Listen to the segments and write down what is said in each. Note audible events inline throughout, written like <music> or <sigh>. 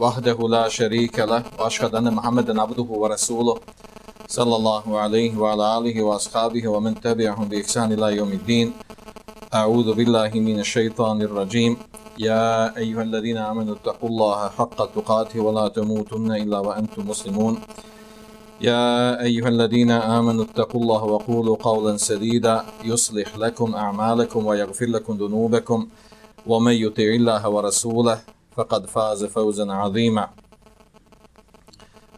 وحده لا شريك له وأشهد أن محمدا عبده ورسوله صلى الله عليه وعلى آله وأصحابه ومن تبعهم بإحسان إلى يوم الدين. أعوذ بالله من الشيطان الرجيم. يا أيها الذين آمنوا اتقوا الله حق تقاته ولا تموتن إلا وأنتم مسلمون. يا أيها الذين آمنوا اتقوا الله وقولوا قولا سديدا يصلح لكم أعمالكم ويغفر لكم ذنوبكم ومن يطع الله ورسوله فقد فاز فوزا عظيما.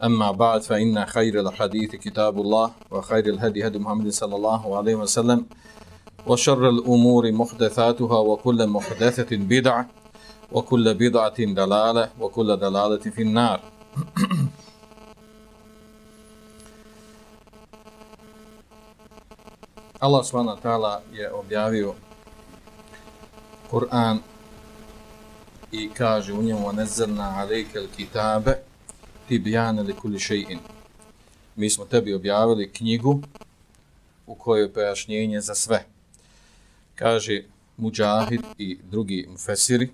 أما بعد فإن خير الحديث كتاب الله وخير الهدي هدي محمد صلى الله عليه وسلم وشر الأمور محدثاتها وكل محدثة بدعة وكل بدعة دلالة وكل دلالة في النار. Allah subhanahu wa ta'ala je objavio Kur'an i kaže u njemu nezrna alejke kitabe tibjane li kulli še'in. Mi smo tebi objavili knjigu u kojoj je pojašnjenje za sve. Kaže Mujahid i drugi mufesiri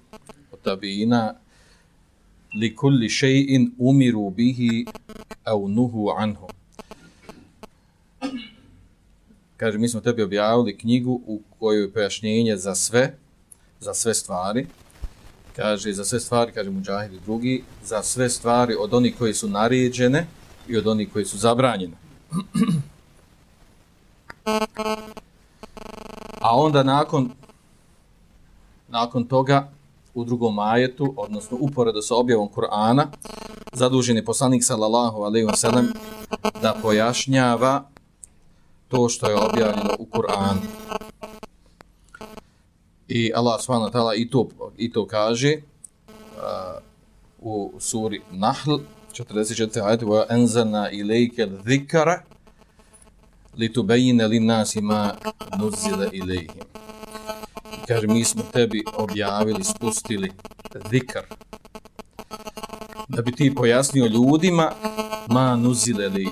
od tabijina li kulli še'in umiru bihi au nuhu anhu. Kaže, mi smo tebi objavili knjigu u kojoj je pojašnjenje za sve, za sve stvari. Kaže, za sve stvari, kaže Muđahid i drugi, za sve stvari od onih koji su naređene i od onih koji su zabranjene. A onda nakon nakon toga u drugom ajetu, odnosno uporedo sa objavom Kur'ana, zadužen je poslanik sallallahu alejhi ve sellem da pojašnjava to što je objavljeno u Kur'anu. I Allah subhanahu wa ta'ala i to, i to kaže uh, u suri Nahl 44. ajde wa anzalna ilayka dhikra litubayyana lin-nasi ma nuzila ilayhim. Kaže mi smo tebi objavili, spustili zikr da bi ti pojasnio ljudima ma nuzile li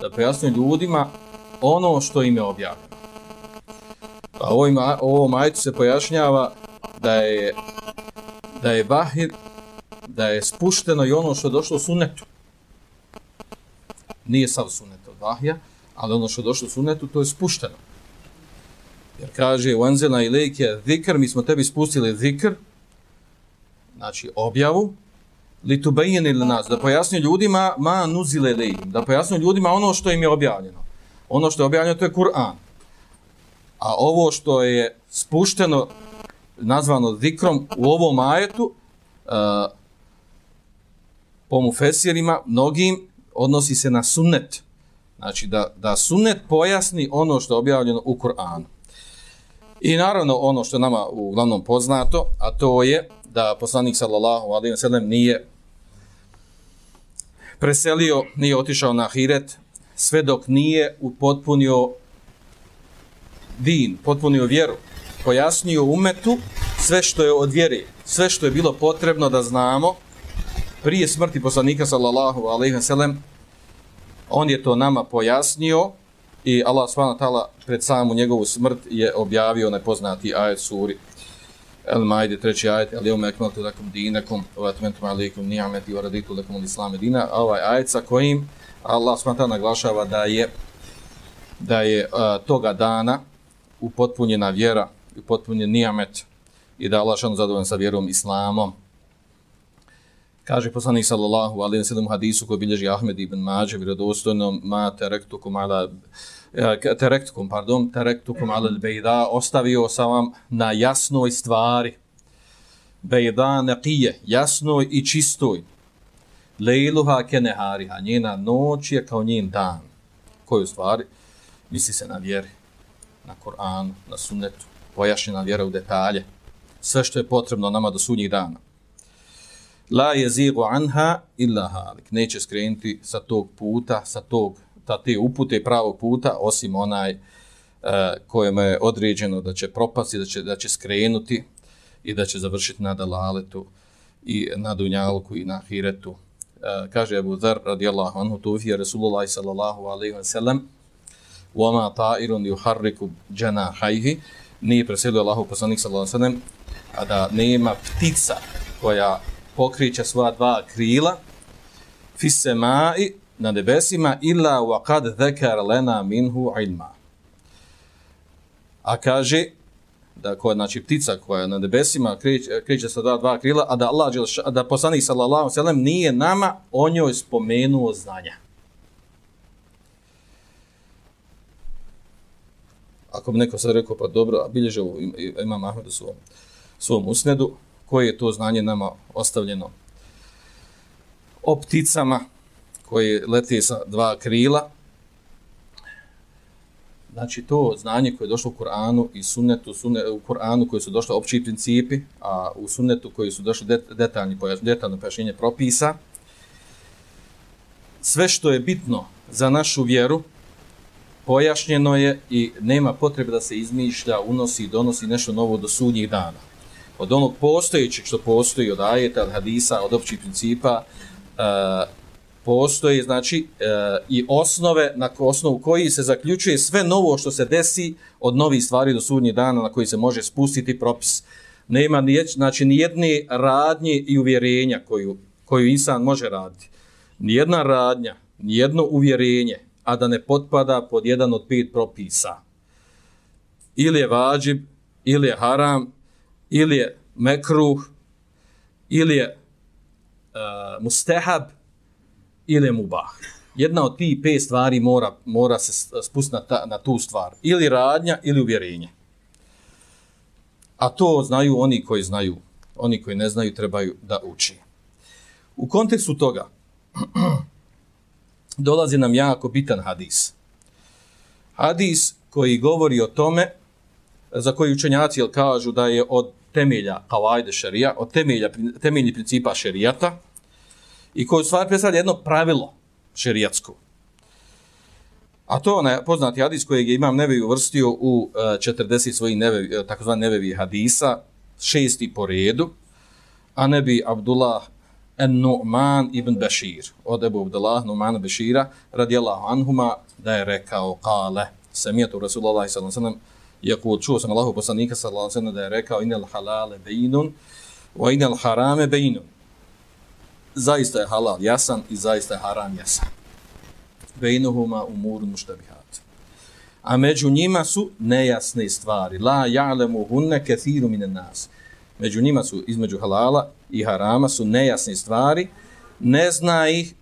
da pojasnio ljudima ono što im je objavljeno. A ma, ovom majtu se pojašnjava da je da je vahir, da je spušteno i ono što je došlo sunetu. Nije sav sunet od vahija, ali ono što je došlo sunetu, to je spušteno. Jer kaže, u Enzela i lejke zikr, mi smo tebi spustili zikr, znači objavu, li tu ili nas, da pojasnju ljudima ma nuzile lejim, da pojasnju ljudima ono što im je objavljeno ono što je objavljeno to je Kur'an. A ovo što je spušteno, nazvano zikrom u ovom ajetu, uh, po mufesirima, mnogim, odnosi se na sunnet. Znači da, da sunnet pojasni ono što je objavljeno u Kur'anu. I naravno ono što je nama uglavnom poznato, a to je da poslanik sallallahu alaihi wa sallam nije preselio, nije otišao na Hiret, sve dok nije upotpunio din, potpunio vjeru, pojasnio umetu sve što je od vjere, sve što je bilo potrebno da znamo prije smrti poslanika sallallahu alejhi ve sellem on je to nama pojasnio i Allah subhanahu wa ta'ala pred samu njegovu smrt je objavio nepoznati ajet suri El Maide, treći ajet, ali Jome ekmeltu lakum dinakum, Vatmentum Alikum ni'ameti, wa lakum Islam Dina, a ovaj ajet sa kojim Allah smata naglašava da je da je uh, toga dana upotpunjena vjera i upotpunjen nijamet i da Allah šan zadovoljan sa vjerom islamom. Kaže poslanik sallallahu alaihi wa sallam hadisu koji bilježi Ahmed ibn Mađe vjerodostojno ma terektukum ala eh, terektukum, pardon, terektukum ala bejda ostavio sam vam na jasnoj stvari bejda neqije, jasnoj i čistoj Lejluha kenehariha, njena noć je kao njen dan. Koju stvari? Misli se na vjeri, na Koranu, na sunnetu, pojašnjena vjera u detalje. Sve što je potrebno nama do sudnjih dana. La jezigu anha illa halik. Neće skrenuti sa tog puta, sa tog, ta te upute pravog puta, osim onaj e, uh, kojem je određeno da će propasti, da će, da će skrenuti i da će završiti na dalaletu i na dunjalku i na hiretu. Uh, e, kaže Abu Dhar radijallahu anhu tufija Rasulullah sallallahu alaihi wa sallam وَمَا طَائِرٌ يُحَرِّكُ جَنَاحَيْهِ Nije preselio Allahu poslanik sallallahu alaihi wa sallam a da nema ptica koja pokriće svoja dva krila fisse mai na nebesima illa wa kad zekar lena minhu ilma. A kaže da koja znači ptica koja na nebesima kriče, kriče sa dva, dva krila, a da Allah a da poslanik sallallahu alejhi nije nama o njoj spomenuo znanja. Ako bi neko sad rekao, pa dobro, a bilježe ovo, ima Mahmed u svom, svom usnedu, koje je to znanje nama ostavljeno o pticama koje lete sa dva krila. Znači to znanje koje je došlo u Kur'anu i sunnetu, sunne, u Kur'anu koji su došli opći principi, a u sunnetu koji su došli det, detaljni detaljno pojašnjenje propisa, sve što je bitno za našu vjeru, pojašnjeno je i nema potrebe da se izmišlja, unosi i donosi nešto novo do sudnjih dana od onog postojećeg što postoji od ajeta, od hadisa, od općih principa, e, uh, postoji znači e, i osnove na osnovu koji se zaključuje sve novo što se desi od novih stvari do sudnjih dana na koji se može spustiti propis. Nema znači, nijedne radnje i uvjerenja koju, koju insan može raditi. Ni jedna radnja, ni jedno uvjerenje, a da ne potpada pod jedan od pet propisa. Ili je vađib, ili je haram, ili je mekruh, ili je uh, mustehab, ili je mubah. Jedna od tih pet stvari mora, mora se spustiti na, na tu stvar. Ili radnja, ili uvjerenje. A to znaju oni koji znaju. Oni koji ne znaju trebaju da uči. U kontekstu toga <clears throat> dolazi nam jako bitan hadis. Hadis koji govori o tome za koji učenjaci kažu da je od temelja kavajde šarija, od temelja, temeljnih principa šarijata i koji u stvari predstavlja jedno pravilo šarijatsko. A to je poznati hadis kojeg je imam nevevi uvrstio u e, 40 svojih nevevi, e, takozvani nevevi hadisa, šesti po redu, a nebi Abdullah An-Nu'man ibn Bashir, od Ebu Abdullah Nu'man Bashira, radijallahu anhuma, da je rekao, kale, samijetu Rasulullah sallallahu Iako čuo sam Allahu poslanika sallallahu alejhi da je rekao inel halale beinun wa inel harame beinun. Zaista je halal jasan i zaista je haram jasan. Bejnuhuma umurun muštabihat. A među njima su nejasne stvari. La ja'lemu hunne kathiru mine nas. Među njima su, između halala i harama, su nejasne stvari. Ne zna ih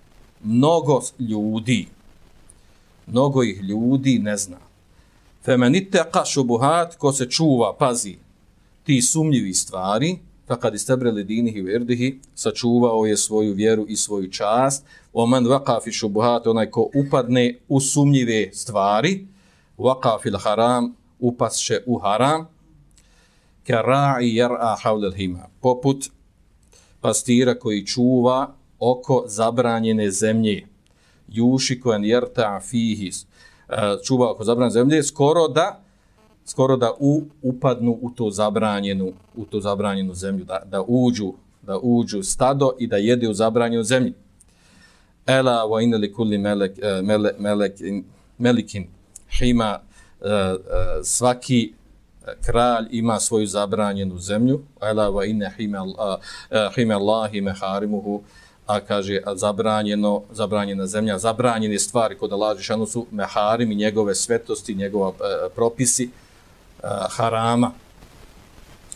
mnogo ljudi. Mnogo ih ljudi ne zna. Femenite šubuhat, ko se čuva, pazi, ti sumnjivi stvari, pa kad istebreli dinihi u erdihi, sačuvao je svoju vjeru i svoju čast, oman man vakafi šubuhat, onaj ko upadne u sumnjive stvari, vakafi haram, upasše u haram, ka ra'i jar'a havlel hima, poput pastira koji čuva oko zabranjene zemlje, juši kojan jerta fihis, eh, čuva oko zabranjene zemlje, skoro da skoro da u, upadnu u to zabranjenu u to zabranjenu zemlju da, da uđu da uđu stado i da jede u zabranjenu zemlju ela wa inna li kulli melek e, mele, melek melikin. Hima uh, eh, uh, svaki kralj ima svoju zabranjenu zemlju ala wa inna hima allahi meharimuhu a kaže a zabranjeno, zabranjena zemlja, zabranjene stvari kod Allah Žešanu su meharim i njegove svetosti, njegova e, propisi e, harama.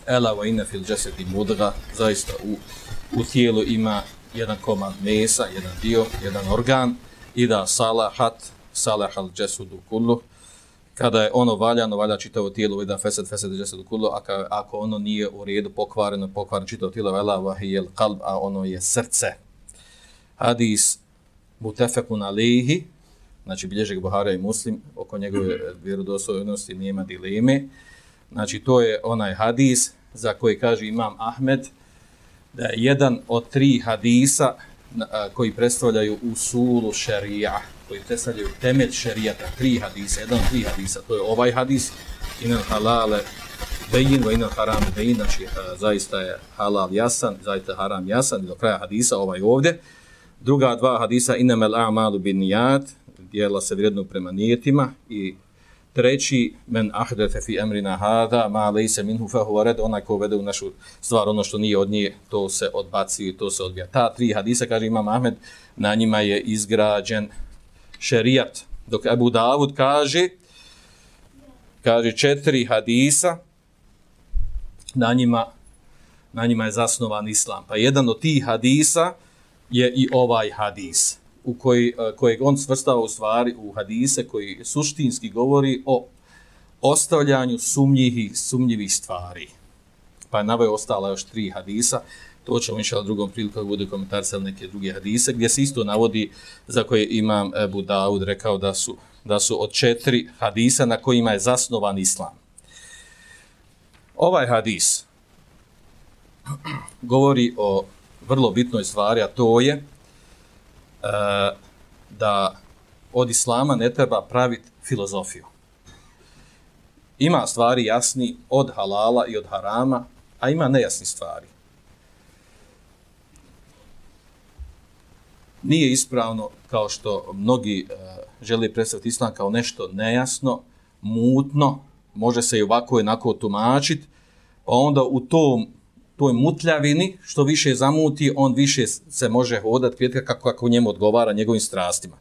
Ela wa inna fil jasadi mudga, zaista u, u tijelu ima jedan komad mesa, jedan dio, jedan organ, i da salahat, salahal džesudu kullu, kada je ono valjano, valja čitavo tijelo, i fesed, fesed, fesed jasadu a ako, ako ono nije u redu pokvareno, pokvareno čitavo tijelo, ela vahijel kalb, a ono je srce hadis mutefekun alihi, znači bilježeg Buhara i Muslim, oko njegove vjerodostojnosti nema dileme. Znači to je onaj hadis za koji kaže imam Ahmed, da je jedan od tri hadisa koji predstavljaju usulu šerija, koji predstavljaju temelj šerijata, tri hadisa, jedan tri hadisa, to je ovaj hadis, inan halale bejin, va inan haram bejin, znači zaista je halal jasan, zaista haram jasan, do kraja hadisa, ovaj ovdje. Druga dva hadisa, inamel a'malu bin nijat, dijela se vrijedno prema nijetima. I treći men ahdefe fi emrina hada ma lejse minhu fahu red. Onaj ko vede u našu stvar ono što nije od nje to se odbaci to se odbija. Ta tri hadisa kaže imam Ahmed na njima je izgrađen šerijat. Dok Abu Davud kaže kaže četiri hadisa na njima na njima je zasnovan islam. Pa jedan od tih hadisa je i ovaj hadis u koji, e, kojeg on svrstava u stvari u hadise koji suštinski govori o ostavljanju sumnjivih, sumnjivih stvari. Pa je naveo ostala još tri hadisa, to ćemo inšala drugom priliku bude komentar sa neke druge hadise, gdje se isto navodi za koje imam Ebu Daud rekao da su, da su od četiri hadisa na kojima je zasnovan islam. Ovaj hadis govori o vrlo bitnoj stvari, a to je E, da od islama ne treba praviti filozofiju. Ima stvari jasni od halala i od harama, a ima nejasni stvari. Nije ispravno kao što mnogi e, žele predstaviti islam kao nešto nejasno, mutno, može se i ovako i onako tumačiti, pa onda u tom toj mutljavini, što više zamuti, on više se može hodati kvijetka kako, kako njemu odgovara njegovim strastima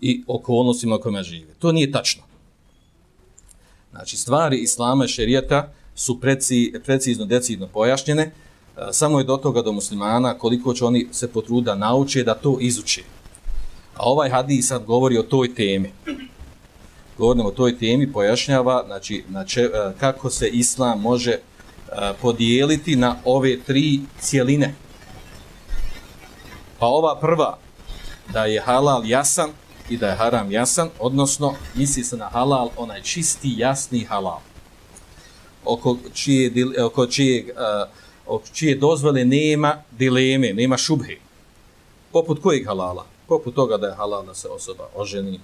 i okolnostima kojima žive. To nije tačno. Znači, stvari islama i šerijeta su preci, precizno, decidno pojašnjene, E, samo je do toga do muslimana koliko će oni se potruda nauče da to izuče. A ovaj hadis sad govori o toj temi. Govorimo o toj temi, pojašnjava znači, znači, kako se islam može e, podijeliti na ove tri cijeline. Pa ova prva, da je halal jasan i da je haram jasan, odnosno misli se na halal, onaj čisti, jasni halal. Oko čije, oko čije, od čije dozvole nema dileme, nema šubhe. Poput kojeg halala? Poput toga da je halal da se osoba oženi,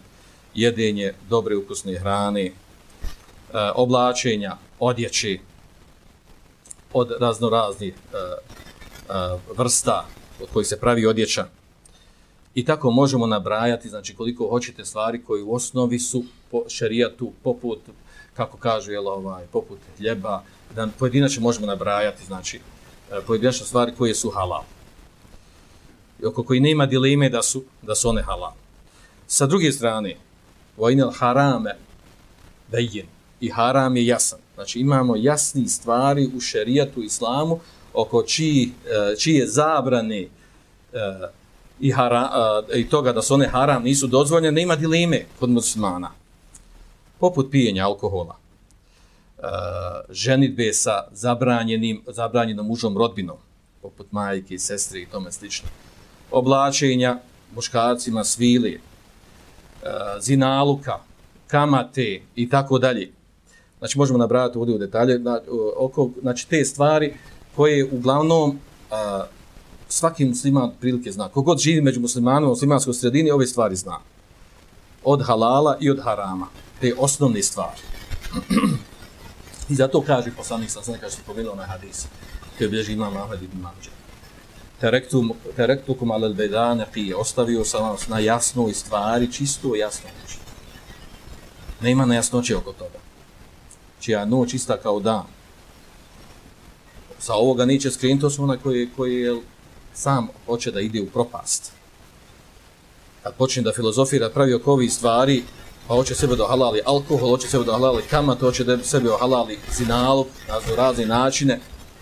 jedenje dobre ukusne hrane, e, oblačenja, odjeći od raznoraznih e, e, vrsta od kojih se pravi odjeća. I tako možemo nabrajati, znači koliko hoćete stvari koji u osnovi su po šerijatu, poput, kako kažu, jel, ovaj, poput hljeba, da pojedinačno možemo nabrajati, znači, E, pojedinačne stvari koje su halal. I oko koji nema dileme da su, da su one halal. Sa druge strane, vajnel harame, vejin, i haram je jasan. Znači imamo jasni stvari u šerijatu islamu oko čiji, e, čije zabrane e, i, hara, i toga da su one haram nisu dozvoljene, nema dileme kod muslimana. Poput pijenja alkohola, Eh, ženitbe sa zabranjenim, zabranjenom mužom rodbinom, poput majke, sestre i tome slično. Oblačenja muškarcima svili, eh, zinaluka, kamate i tako dalje. Znači, možemo nabrati ovdje u detalje, na, oko, znači, te stvari koje uglavnom a, svaki musliman prilike zna. Kogod živi među muslimanima u muslimanskoj sredini, ove stvari zna. Od halala i od harama. Te osnovne stvari. <clears throat> I zato kaže poslanik sam, sam kaže se povedao na hadis, koji bilježi imam Ahmed ibn Mađe. Terektukum alel bedane pije, ostavio sam vas na jasnoj stvari, čisto jasno. Ne ima nejasnoće oko toga čija noć ista kao dan. Sa ovoga neće skrenuti, to su onaj koji, koji je sam hoće da ide u propast. Kad počne da filozofira, pravi oko ovih stvari, pa hoće sebe da halali alkohol, hoće sebe da halali kamat, hoće da sebe halali zinalu, na razne načine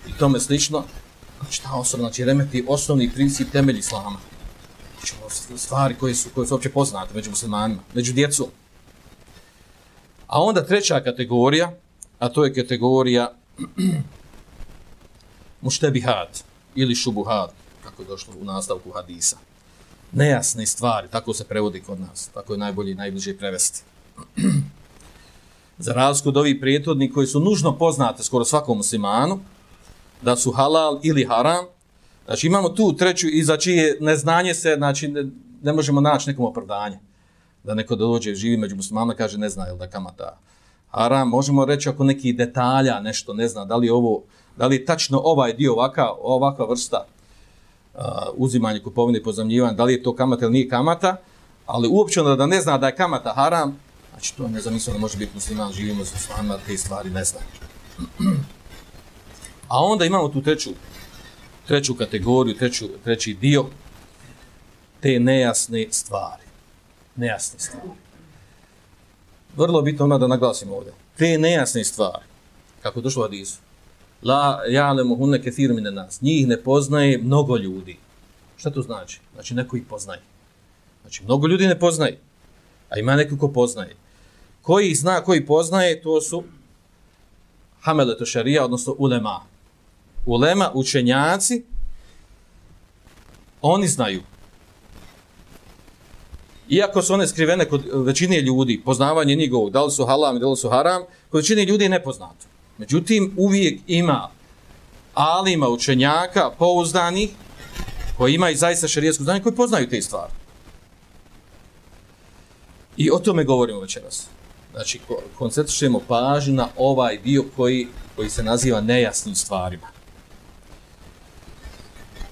i tome slično, znači ta osoba, znači remeti osnovni princip temelji islama. Znači ono stvari koje su, koje su uopće poznate među muslimanima, među djecom. A onda treća kategorija, a to je kategorija <clears throat> muštebihat ili šubuhat, kako je došlo u nastavku hadisa. Nejasne stvari, tako se prevodi kod nas, tako je najbolje i najbliže prevesti. Za razliku od ovih prijetodnih koji su nužno poznate skoro svakom muslimanu, da su halal ili haram. Znači imamo tu treću i za čije neznanje se, znači ne, ne možemo naći nekom opravdanje. Da neko dođe živi među muslimama kaže ne zna je da kamata haram. Možemo reći ako neki detalja nešto ne zna, da li ovo, da li tačno ovaj dio ovaka, ovakva vrsta uh, kupovine i pozamljivanje, da li je to kamata ili nije kamata, ali uopće da ne zna da je kamata haram, znači to ne zamislio da može biti musliman, živimo sa svama, te stvari ne zna. <clears throat> A onda imamo tu treću, treću kategoriju, treću, treći dio, te nejasne stvari. Nejasne stvari. Vrlo bitno ono da naglasimo ovdje. Te nejasne stvari, kako došlo u Hadisu, la ja'lemu hunne kathir mine nas, njih ne poznaje mnogo ljudi. Šta to znači? Znači neko ih poznaje. Znači mnogo ljudi ne poznaje, a ima neko ko poznaje. Koji zna, koji poznaje, to su hameleto šarija, odnosno ulema. Ulema, učenjaci, oni znaju. Iako su one skrivene kod većine ljudi, poznavanje njegovog, da li su halam, da li su haram, kod većine ljudi je nepoznato. Međutim, uvijek ima alima, učenjaka, pouzdanih, koji imaju zaista šarijetsko znanje, koji poznaju te stvari. I o tome govorimo večeras. Znači, koncentrišemo pažnju na ovaj dio koji, koji se naziva nejasnim stvarima.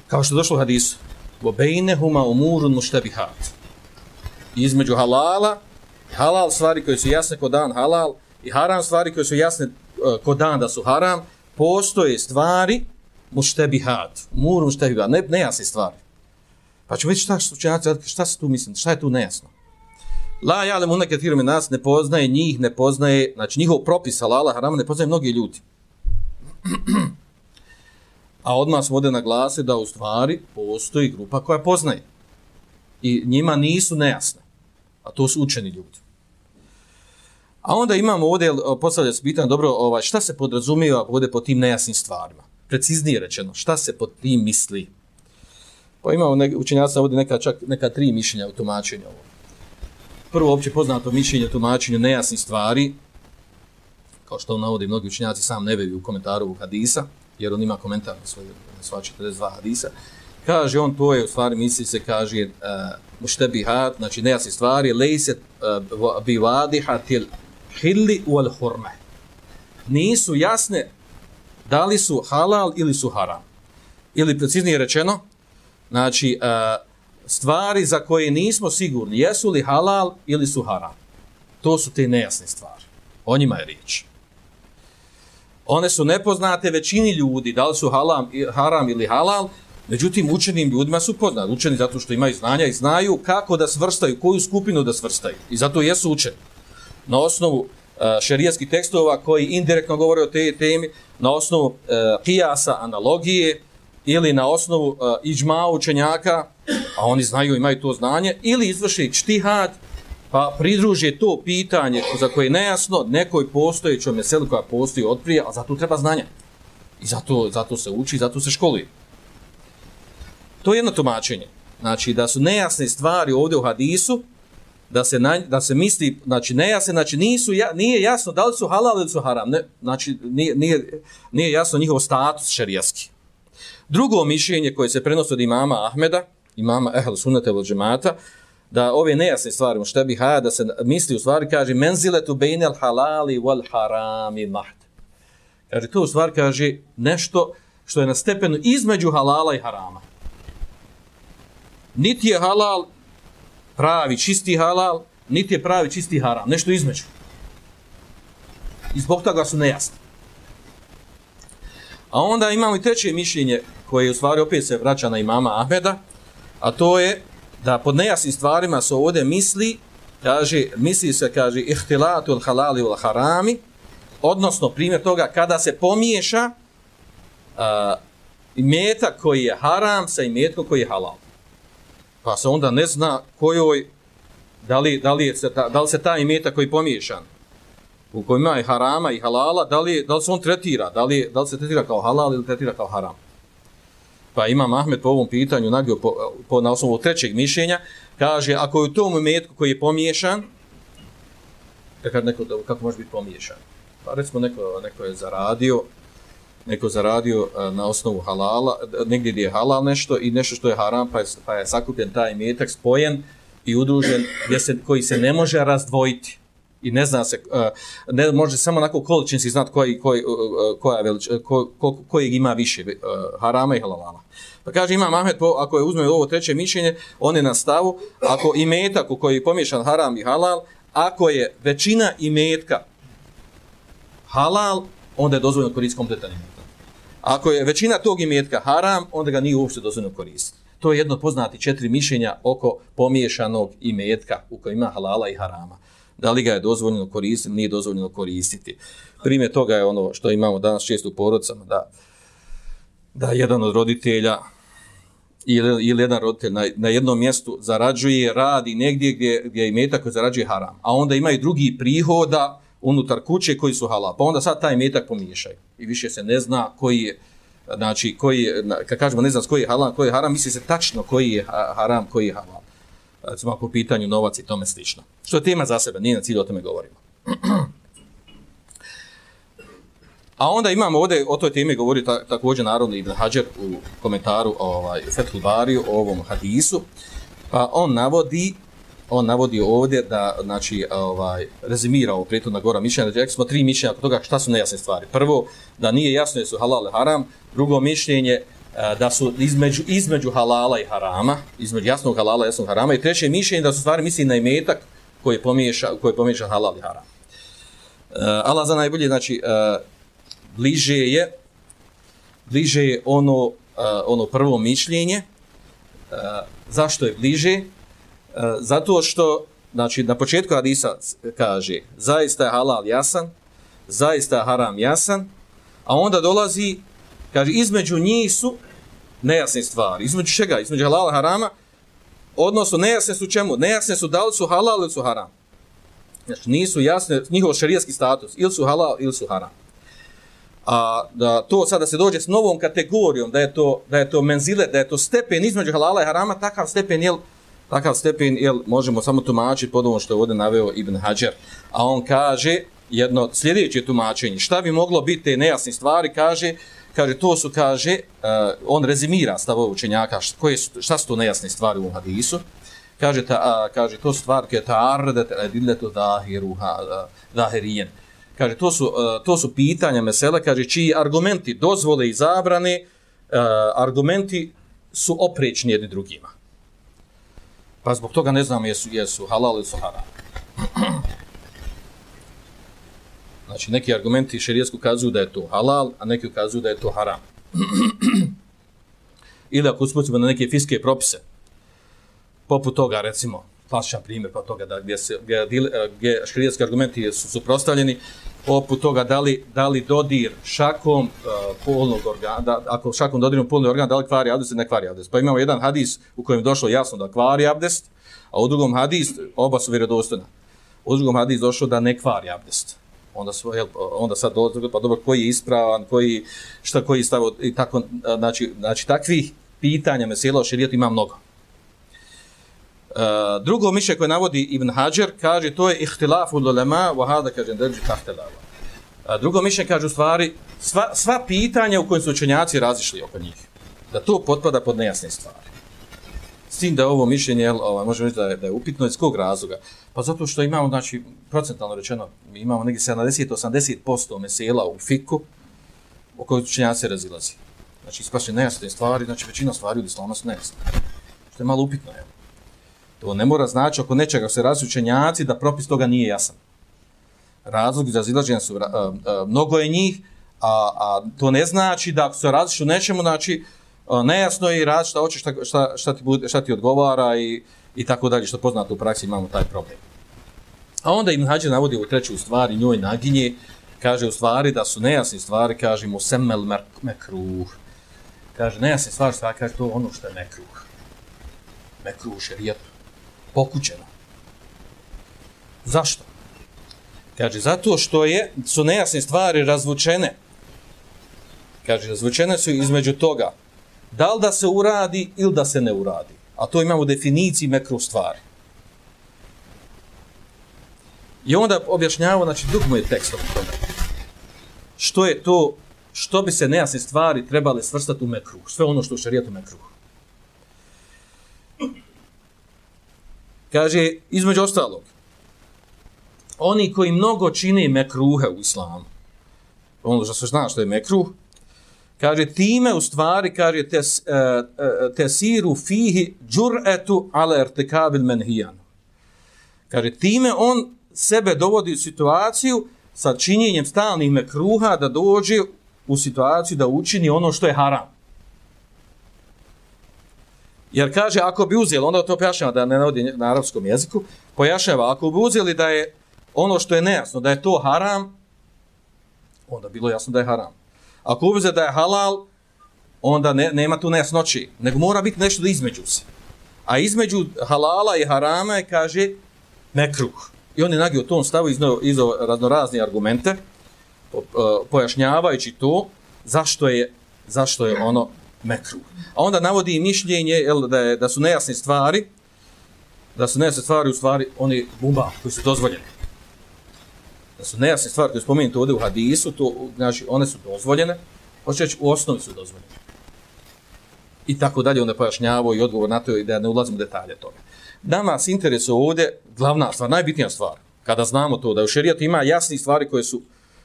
Kao što je došlo u hadisu, وَبَيْنَهُمَا أُمُورٌ مُشْتَبِهَاتٌ Između halala, halal stvari koje su jasne kod dan halal, i haram stvari koje su jasne ko kod dan da su haram, postoje stvari muštebihat, mur muštebihat, ne, nejasne stvari. Pa ću vidjeti šta, šta, šta se tu mislim, šta je tu nejasno. La ja le mu neke nas ne poznaje, njih ne poznaje, znači njihov propis halala harama ne poznaje mnogi ljudi. <clears throat> A odmah smo ovdje naglasili da u stvari postoji grupa koja poznaje. I njima nisu nejasne. A to su učeni ljudi. A onda imamo ovdje, eh, postavlja se pitanje, dobro, ovaj, šta se podrazumijeva ovdje po tim nejasnim stvarima? Preciznije rečeno, šta se pod tim misli? Pa imamo ne, učenjaca ovdje neka, čak neka tri mišljenja u tumačenju ovoga prvo opće poznato mišljenje tumačenju nejasnih stvari, kao što navodi mnogi učenjaci, sam ne u komentaru u hadisa, jer on ima komentar na svoje na sva 42 hadisa, kaže on, to je u stvari misli se, kaže, uh, muštebihat, znači nejasne stvari, lejse uh, eh, bi vadihatil hilli wal hurme. Nisu jasne da li su halal ili su haram. Ili preciznije rečeno, znači, e, stvari za koje nismo sigurni, jesu li halal ili su haram. To su te nejasne stvari. O njima je riječ. One su nepoznate većini ljudi, da li su halam, haram ili halal, međutim učenim ljudima su poznati. Učeni zato što imaju znanja i znaju kako da svrstaju, koju skupinu da svrstaju. I zato jesu učeni. Na osnovu e, šerijatskih šerijskih tekstova koji indirektno govore o te temi, na osnovu e, kijasa, analogije, ili na osnovu e, iđma učenjaka, a oni znaju, imaju to znanje, ili izvrši čtihad, pa pridruži to pitanje za koje je nejasno nekoj postojećoj meseli koja postoji od prije, a zato treba znanje. I zato, zato se uči, zato se školuje. To je jedno tumačenje. Znači, da su nejasne stvari ovdje u hadisu, da se, na, da se misli, znači nejasne, znači nisu, ja, nije jasno da li su halal ili su haram. Ne, znači, nije, nije, nije jasno njihov status šerijaski. Drugo mišljenje koje se prenosi od imama Ahmeda, imama Ehl Sunnata ili Džemata, da ove nejasne stvari, što bi haja, da se misli u stvari, kaže, menziletu bejnel halali wal harami mahd. Kaže, to u stvari kaže nešto što je na stepenu između halala i harama. Niti je halal pravi čisti halal, niti je pravi čisti haram. Nešto između. I zbog toga su nejasni. A onda imamo i treće mišljenje koje u stvari opet se vraća na imama Ahmeda, a to je da pod nejasnim stvarima se ovdje misli, kaže, misli se, kaže, ihtilatu il halali il harami, odnosno primjer toga kada se pomiješa uh, imetak koji je haram sa imetkom koji je halal. Pa se onda ne zna kojoj, da li, da li, je se ta, da li se ta imeta koji je pomiješan, u kojima je harama i halala, da li, da li se on tretira, da li, da li se tretira kao halal ili tretira kao haram. Pa Imam Ahmed po ovom pitanju nagio po, po, na osnovu trećeg mišljenja, kaže, ako je u tom imetku koji je pomiješan, e, kad neko, kako može biti pomiješan? Pa recimo neko, neko je zaradio neko zaradio a, na osnovu halala, negdje gdje je halal nešto i nešto što je haram, pa je, pa je sakupljen taj metak, spojen i udružen, gdje se, koji se ne može razdvojiti i ne zna se, e, ne može samo onako količinski znati koji, koji, e, koja velič, ko, ko, kojeg ima više harama i halala. Pa kaže ima Ahmed, po, ako je uzme ovo treće mišljenje, on je na stavu, ako i metak u koji je pomiješan haram i halal, ako je većina imetka halal, onda je dozvoljeno koristiti kompletan imetak. Ako je većina tog imetka haram, onda ga nije uopšte dozvoljeno koristiti. To je jedno poznati četiri mišljenja oko pomiješanog imetka u kojima ima halala i harama da li ga je dozvoljeno koristiti, nije dozvoljeno koristiti. Primjer toga je ono što imamo danas često u porodcama, da, da jedan od roditelja ili, ili jedan roditelj na, na jednom mjestu zarađuje, radi negdje gdje, gdje je imetak koji zarađuje haram, a onda ima i drugi prihoda unutar kuće koji su halal, pa onda sad taj metak pomiješaju i više se ne zna koji je, znači, koji je, kad kažemo ne znam koji je halal, koji je haram, misli se tačno koji je haram, koji je halal recimo ako u pitanju novac i tome slično. Što je tema za sebe, nije na cilju o tome govorimo. <clears throat> A onda imamo ovdje, o toj temi govori ta, također narodni Ibn Hajar u komentaru ovaj, Fethul Bariju o ovom hadisu, pa on navodi on navodi ovdje da znači ovaj rezimira ovo prijetno gora mišljenja znači, da smo tri mišljenja oko toga šta su nejasne stvari. Prvo da nije jasno je su halal haram, drugo mišljenje eh, da su između, između halala i harama, između jasnog halala i jasnog harama, i treće mišljenje da su stvari misli na imetak koji pomiješa, koji pomiješa halal i haram. Uh, Allah za najbolje, znači, uh, bliže je, bliže je ono, uh, ono prvo mišljenje. Uh, zašto je bliže? E, zato što, znači, na početku Hadisa kaže, zaista je halal jasan, zaista je haram jasan, a onda dolazi Kaže, između njih su nejasne stvari. Između čega? Između halala harama. Odnosno, nejasne su čemu? Nejasne su da li su halal ili su haram. Znači, nisu jasne, njihov šarijski status. Ili su halal ili su haram. A da to sada se dođe s novom kategorijom, da je to, da je to menzile, da je to stepen između halala i harama, takav stepen, je takav stepen, jel, možemo samo tumačiti pod ovom što je ovdje naveo Ibn Hajar. A on kaže, jedno sljedeće tumačenje, šta bi moglo biti te nejasne stvari, kaže, kaže to su kaže uh, on rezimira stavove učenjaka koje su, šta su to nejasne stvari u hadisu? Kaže ta uh, kaže to stvar stvari ke ta ardet adillatu zahiru eh, zahirijen. Kaže to su uh, to su pitanja mesela kaže čiji argumenti dozvole i zabrane uh, argumenti su oprečni jedni drugima pa zbog toga ne znam jesu jesu halal ili su haram Znači, neki argumenti šerijesku kazuju da je to halal, a neki ukazuju da je to haram. Ili ako usputimo na neke fiske propise, poput toga, recimo, klasičan primjer pa toga da gdje, se, gdje, gdje argumenti su suprostavljeni, oput toga da li, da li dodir šakom uh, polnog organa, da, ako šakom dodirimo polni organ, da li kvari abdest ili ne kvari abdest. Pa imamo jedan hadis u kojem je došlo jasno da kvari abdest, a u drugom hadis, oba su vjerodostojna, u drugom hadis došlo da ne kvari abdest. Onda svoj onda sad dolazi pa dobro koji je ispravan koji šta koji stav i tako e, znači znači takvih pitanja mesela o šerijetu ima mnogo. Uh, drugo mišljenje koje navodi Ibn Hajar kaže to je ihtilafu ulema wa hada kaže drži tahtelava. Uh, eh, drugo mišljenje kaže u stvari sva, sva pitanja u kojim su učenjaci razišli oko njih. Da to potpada pod nejasne stvari. S tim da ovo mišljenje, ovaj, možemo reći da je, da je upitno iz kog razloga? Pa zato što imamo, znači, procentalno rečeno, mi imamo neki 70-80% mesela u fiku o kojoj učenjaci razilazi. Znači, ispašće nejasne stvari, znači većina stvari u islamu su nejasne. Što je malo upitno, jel? To ne mora znači ako nečega se razi učenjaci da propis toga nije jasan. Razlog za razilaženja su, a, a, eh, eh, mnogo je njih, a, a to ne znači da ako se raziš u nečemu, znači, eh, nejasno je i rad šta hoćeš, šta, šta, šta, ti bude, šta ti odgovara i, i tako dalje, što poznato u praksi imamo taj problem. A onda Ibn Hađer navodi u treću stvar i njoj naginje, kaže u stvari da su nejasne stvari, kaže mu semel mekruh. Kaže, nejasne stvari, stvari, kaže to ono što je mekruh. Mekruh šerijet, pokućeno. Zašto? Kaže, zato što je, su nejasne stvari razvučene. Kaže, razvučene su između toga, da li da se uradi ili da se ne uradi. A to imamo u definiciji mekru stvari. I onda objašnjava, znači, dug mu je tekst o tome. Što je to što bi se nejasne stvari trebale svrstati u mekru, Sve ono što u šarijetu mekruh. Kaže, između ostalog, oni koji mnogo čine mekruhe u islamu, ono što se zna što je mekruh, kaže, time u stvari, kaže, te, uh, te fihi džur'etu ale ertekabil menhijanu. Kaže, time on sebe dovodi u situaciju sa činjenjem stalnih mekruha da dođe u situaciju da učini ono što je haram. Jer kaže, ako bi uzeli, onda to pojašnjava da ne navodi na arapskom jeziku, pojašnjava, ako bi uzeli da je ono što je nejasno, da je to haram, onda bilo jasno da je haram. Ako uzeli da je halal, onda ne, nema tu nejasnoći, nego mora biti nešto da između se. A između halala i harama je, kaže, mekruh. I on je nagio tom stavu izno, izo raznorazne argumente, e, pojašnjavajući to, zašto je, zašto je ono mekruh. A onda navodi mišljenje jel, da, je, da su nejasne stvari, da su nejasne stvari u stvari oni bumba koji su dozvoljeni. Da su nejasne stvari koje spomenuti ovdje u hadisu, to, znači one su dozvoljene, hoće reći u osnovi su dozvoljene. I tako dalje onda pojašnjavao i odgovor na to i da ne ulazimo u detalje toga. Nama se interesuje ovdje glavna stvar, najbitnija stvar, kada znamo to, da u šerijatu ima jasni stvari koje su,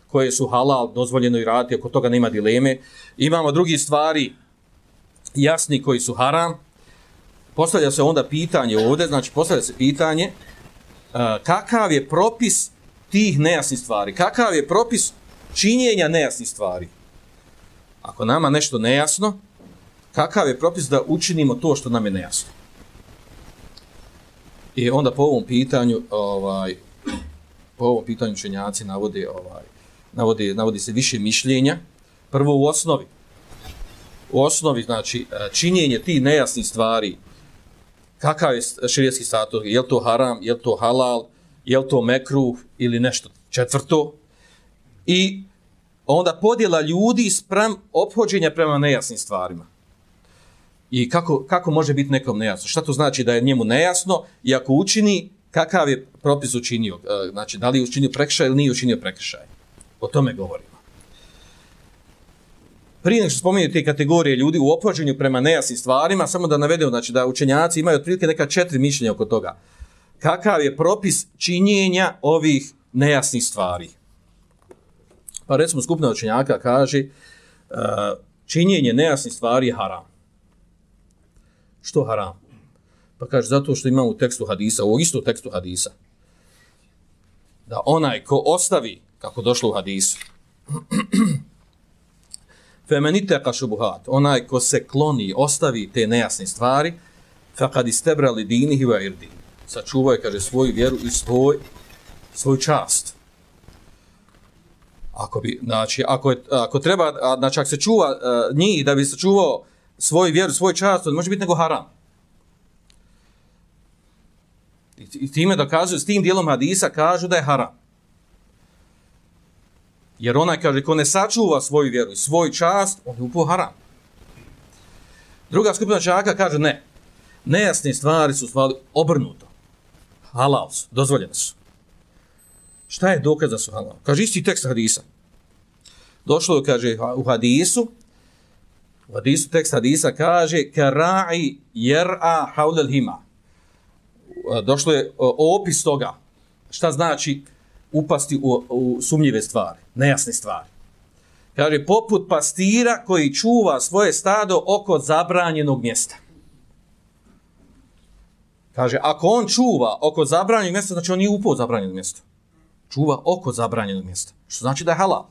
koje su halal, dozvoljeno i raditi, oko toga nema dileme. Imamo drugi stvari, jasni koji su haram, postavlja se onda pitanje ovdje, znači postavlja se pitanje e, kakav je propis tih nejasnih stvari, kakav je propis činjenja nejasnih stvari. Ako nama nešto nejasno, kakav je propis da učinimo to što nam je nejasno. I onda po ovom pitanju, ovaj, po ovom pitanju učenjaci navode, ovaj, navode, navodi se više mišljenja. Prvo u osnovi, u osnovi, znači, e, činjenje ti nejasnih stvari, kakav je širijetski status, je li to haram, je li to halal, je li to mekruh ili nešto četvrto. I onda podjela ljudi sprem ophođenja prema nejasnim stvarima. I kako, kako može biti nekom nejasno? Šta to znači da je njemu nejasno i ako učini, kakav je propis učinio? E, znači, da li je učinio prekršaj ili nije učinio prekršaj? O tome govorim prije nego što spominju te kategorije ljudi u opođenju prema nejasnim stvarima, samo da navedemo, znači da učenjaci imaju otprilike neka četiri mišljenja oko toga. Kakav je propis činjenja ovih nejasnih stvari? Pa recimo skupna učenjaka kaže uh, činjenje nejasnih stvari je haram. Što haram? Pa kaže zato što imamo u tekstu hadisa, u istu tekstu hadisa, da onaj ko ostavi, kako došlo u hadisu, <clears throat> Femeniteka šubuhat, onaj ko se kloni, ostavi te nejasne stvari, fakad istebrali dini hiva irdi. Sačuvaj, kaže, svoju vjeru i svoj, svoju čast. Ako bi, znači, ako, je, ako treba, znači, ako se čuva uh, njih da bi sačuvao svoju vjeru, svoj čast, to može biti nego haram. I, i time dokazuju, s tim dijelom hadisa kažu da je haram. Jer ona kaže, ko ne sačuva svoju vjeru i svoj čast, on je upao haram. Druga skupina čaka kaže, ne. Nejasne stvari su stvari obrnuto. Halal su, dozvoljene su. Šta je dokaz da su halal? Kaže, isti tekst hadisa. Došlo je, kaže, u hadisu, u hadisu tekst hadisa kaže, kara'i jer'a haulel hima. Došlo je opis toga. Šta znači upasti u, u sumnjive stvari, nejasne stvari. Kaže, poput pastira koji čuva svoje stado oko zabranjenog mjesta. Kaže, ako on čuva oko zabranjenog mjesta, znači on nije upao zabranjenog mjesta. Čuva oko zabranjenog mjesta. Što znači da je halal.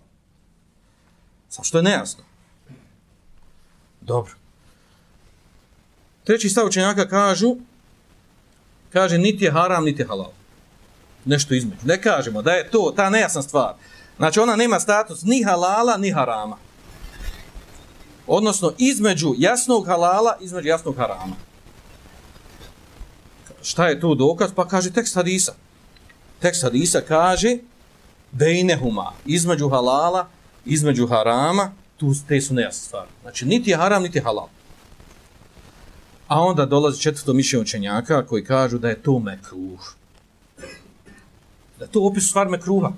Samo što je nejasno. Dobro. Treći stav učenjaka kažu, kaže, niti je haram, niti je halal nešto između. Ne kažemo da je to ta nejasna stvar. Znači ona nema status ni halala ni harama. Odnosno između jasnog halala, između jasnog harama. Šta je tu dokaz? Pa kaže tekst hadisa. Tekst hadisa kaže bejnehuma, između halala, između harama, tu te su nejasne stvari. Znači niti je haram, niti je halal. A onda dolazi četvrto mišljenje učenjaka koji kažu da je to mekruh da to opis stvar kruha.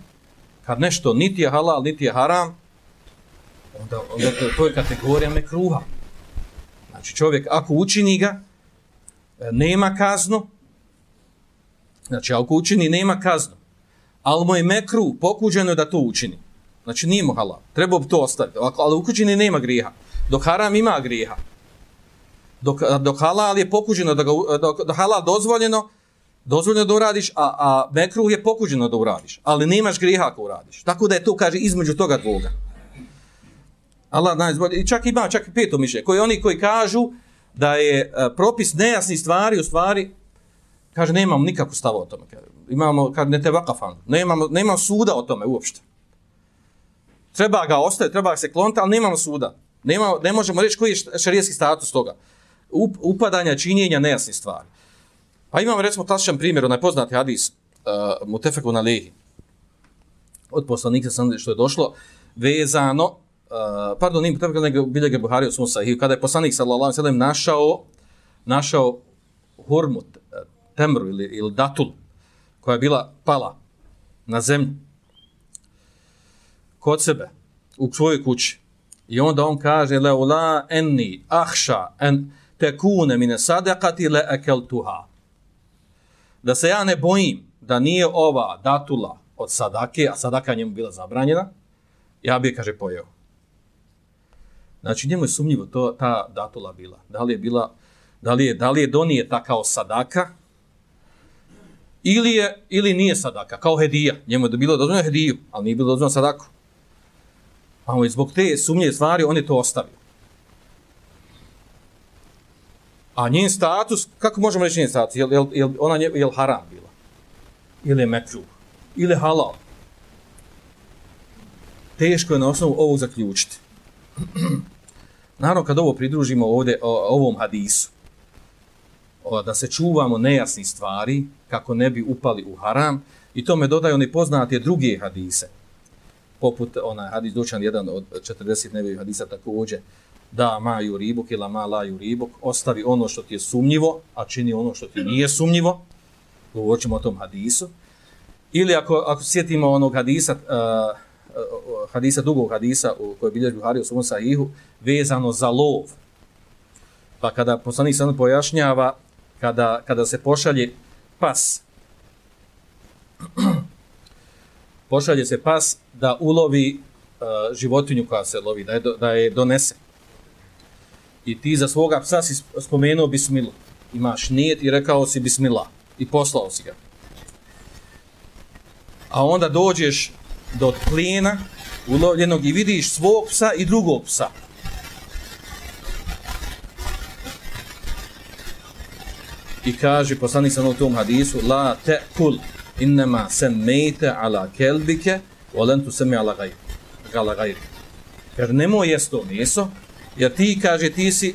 Kad nešto niti je halal, niti je haram, onda, onda to, to je kategorija me kruha. Znači čovjek ako učini ga, e, nema kaznu, znači ako učini nema kaznu, ali mu je mekru, pokuđeno da to učini. Znači nije mu halal, treba bi to ostaviti, ali u učini nema griha, dok haram ima griha. Dok, dok halal je pokuđeno, da ga, dok, dok halal dozvoljeno, dozvoljeno da uradiš, a, a mekruh je pokuđeno da uradiš, ali nemaš griha ako uradiš. Tako da je to, kaže, između toga dvoga. Allah najbolje. I čak ima čak i peto mišlje, Koji oni koji kažu da je a, propis nejasni stvari, u stvari, kaže, nemamo nikakvu stavu o tome. Kaže. Imamo, kaže, ne te vakafan. Nemamo, nemamo suda o tome uopšte. Treba ga ostaviti, treba ga se kloniti, ali nemamo suda. Nema, ne možemo reći koji je šarijski status toga. Up, upadanja, činjenja nejasni stvari. Pa imamo, recimo, klasičan primjer, onaj poznati hadis uh, Mutefeku na lehi. Od poslanika sam što je došlo, vezano, uh, pardon, nije Mutefeku nego biljege Buhari u svom sahiju, kada je poslanik sallallahu alaihi sallam našao, našao hurmut, uh, temru ili, ili datul, koja je bila pala na zemlju, kod sebe, u svojoj kući. I onda on kaže, leula enni ahša en tekune mine sadekati le ekeltuha. Da se ja ne bojim da nije ova datula od sadake, a sadaka njemu bila zabranjena, ja bi kaže, pojeo. Znači, njemu je sumnjivo to, ta datula bila. Da li je bila, da li je, da li je donije ta kao sadaka, ili je, ili nije sadaka, kao hedija. Njemu je bilo dozvoljeno hediju, ali nije bilo dozvoljeno sadaku. Pa mu zbog te sumnje stvari, on je to ostavio. A njen status, kako možemo reći njen status? Je, je, ona je, je haram bila? Ili je mekruh? Ili halal? Teško je na osnovu ovog zaključiti. <clears throat> Naravno, kad ovo pridružimo ovdje, o, ovom hadisu, o, da se čuvamo nejasnih stvari, kako ne bi upali u haram, i to me dodaju oni poznate druge hadise, poput onaj hadis doćan jedan od 40 nebevih hadisa također, da ma ju ribuk ma la ju ribuk, ostavi ono što ti je sumnjivo, a čini ono što ti nije sumnjivo, govorimo o tom hadisu. Ili ako, ako sjetimo onog hadisa, uh, hadisa, dugog hadisa u kojoj bilježi Buhari u svom sahihu, vezano za lov. Pa kada poslanik sam pojašnjava, kada, kada se pošalje pas, <clears throat> pošalje se pas da ulovi uh, životinju koja se lovi, da je, da je donese. I ti za svoga psa si spomenuo bismilu. Imaš nijet i rekao si bismila. I poslao si ga. A onda dođeš do plijena ulovljenog i vidiš svog psa i drugog psa. I kaže poslanik sa u tom hadisu la te kul innama sem mejte ala kelbike volentu sem ala gajri. Jer nemoj jest to meso, jer ti, kaže, ti si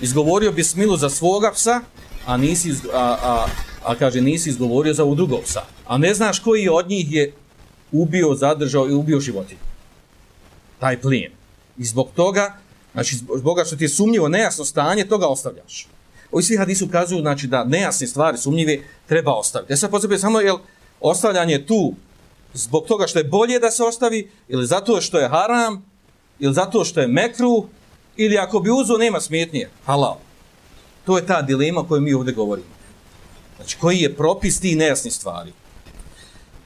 izgovorio bismilu za svoga psa, a nisi, a, a, a kaže, nisi izgovorio za u drugog psa. A ne znaš koji od njih je ubio, zadržao i ubio životinju. Taj plin. I zbog toga, znači, zbog toga što ti je sumnjivo, nejasno stanje, toga ostavljaš. Ovi svi hadisi ukazuju, znači, da nejasne stvari, sumnjive, treba ostaviti. Ja sad posebno samo, jel, ostavljanje tu zbog toga što je bolje da se ostavi, ili zato što je haram, ili zato što je mekru, ili ako bi uzo nema smetnije, halal. To je ta dilema koju mi ovdje govorimo. Znači, koji je propis ti nejasni stvari.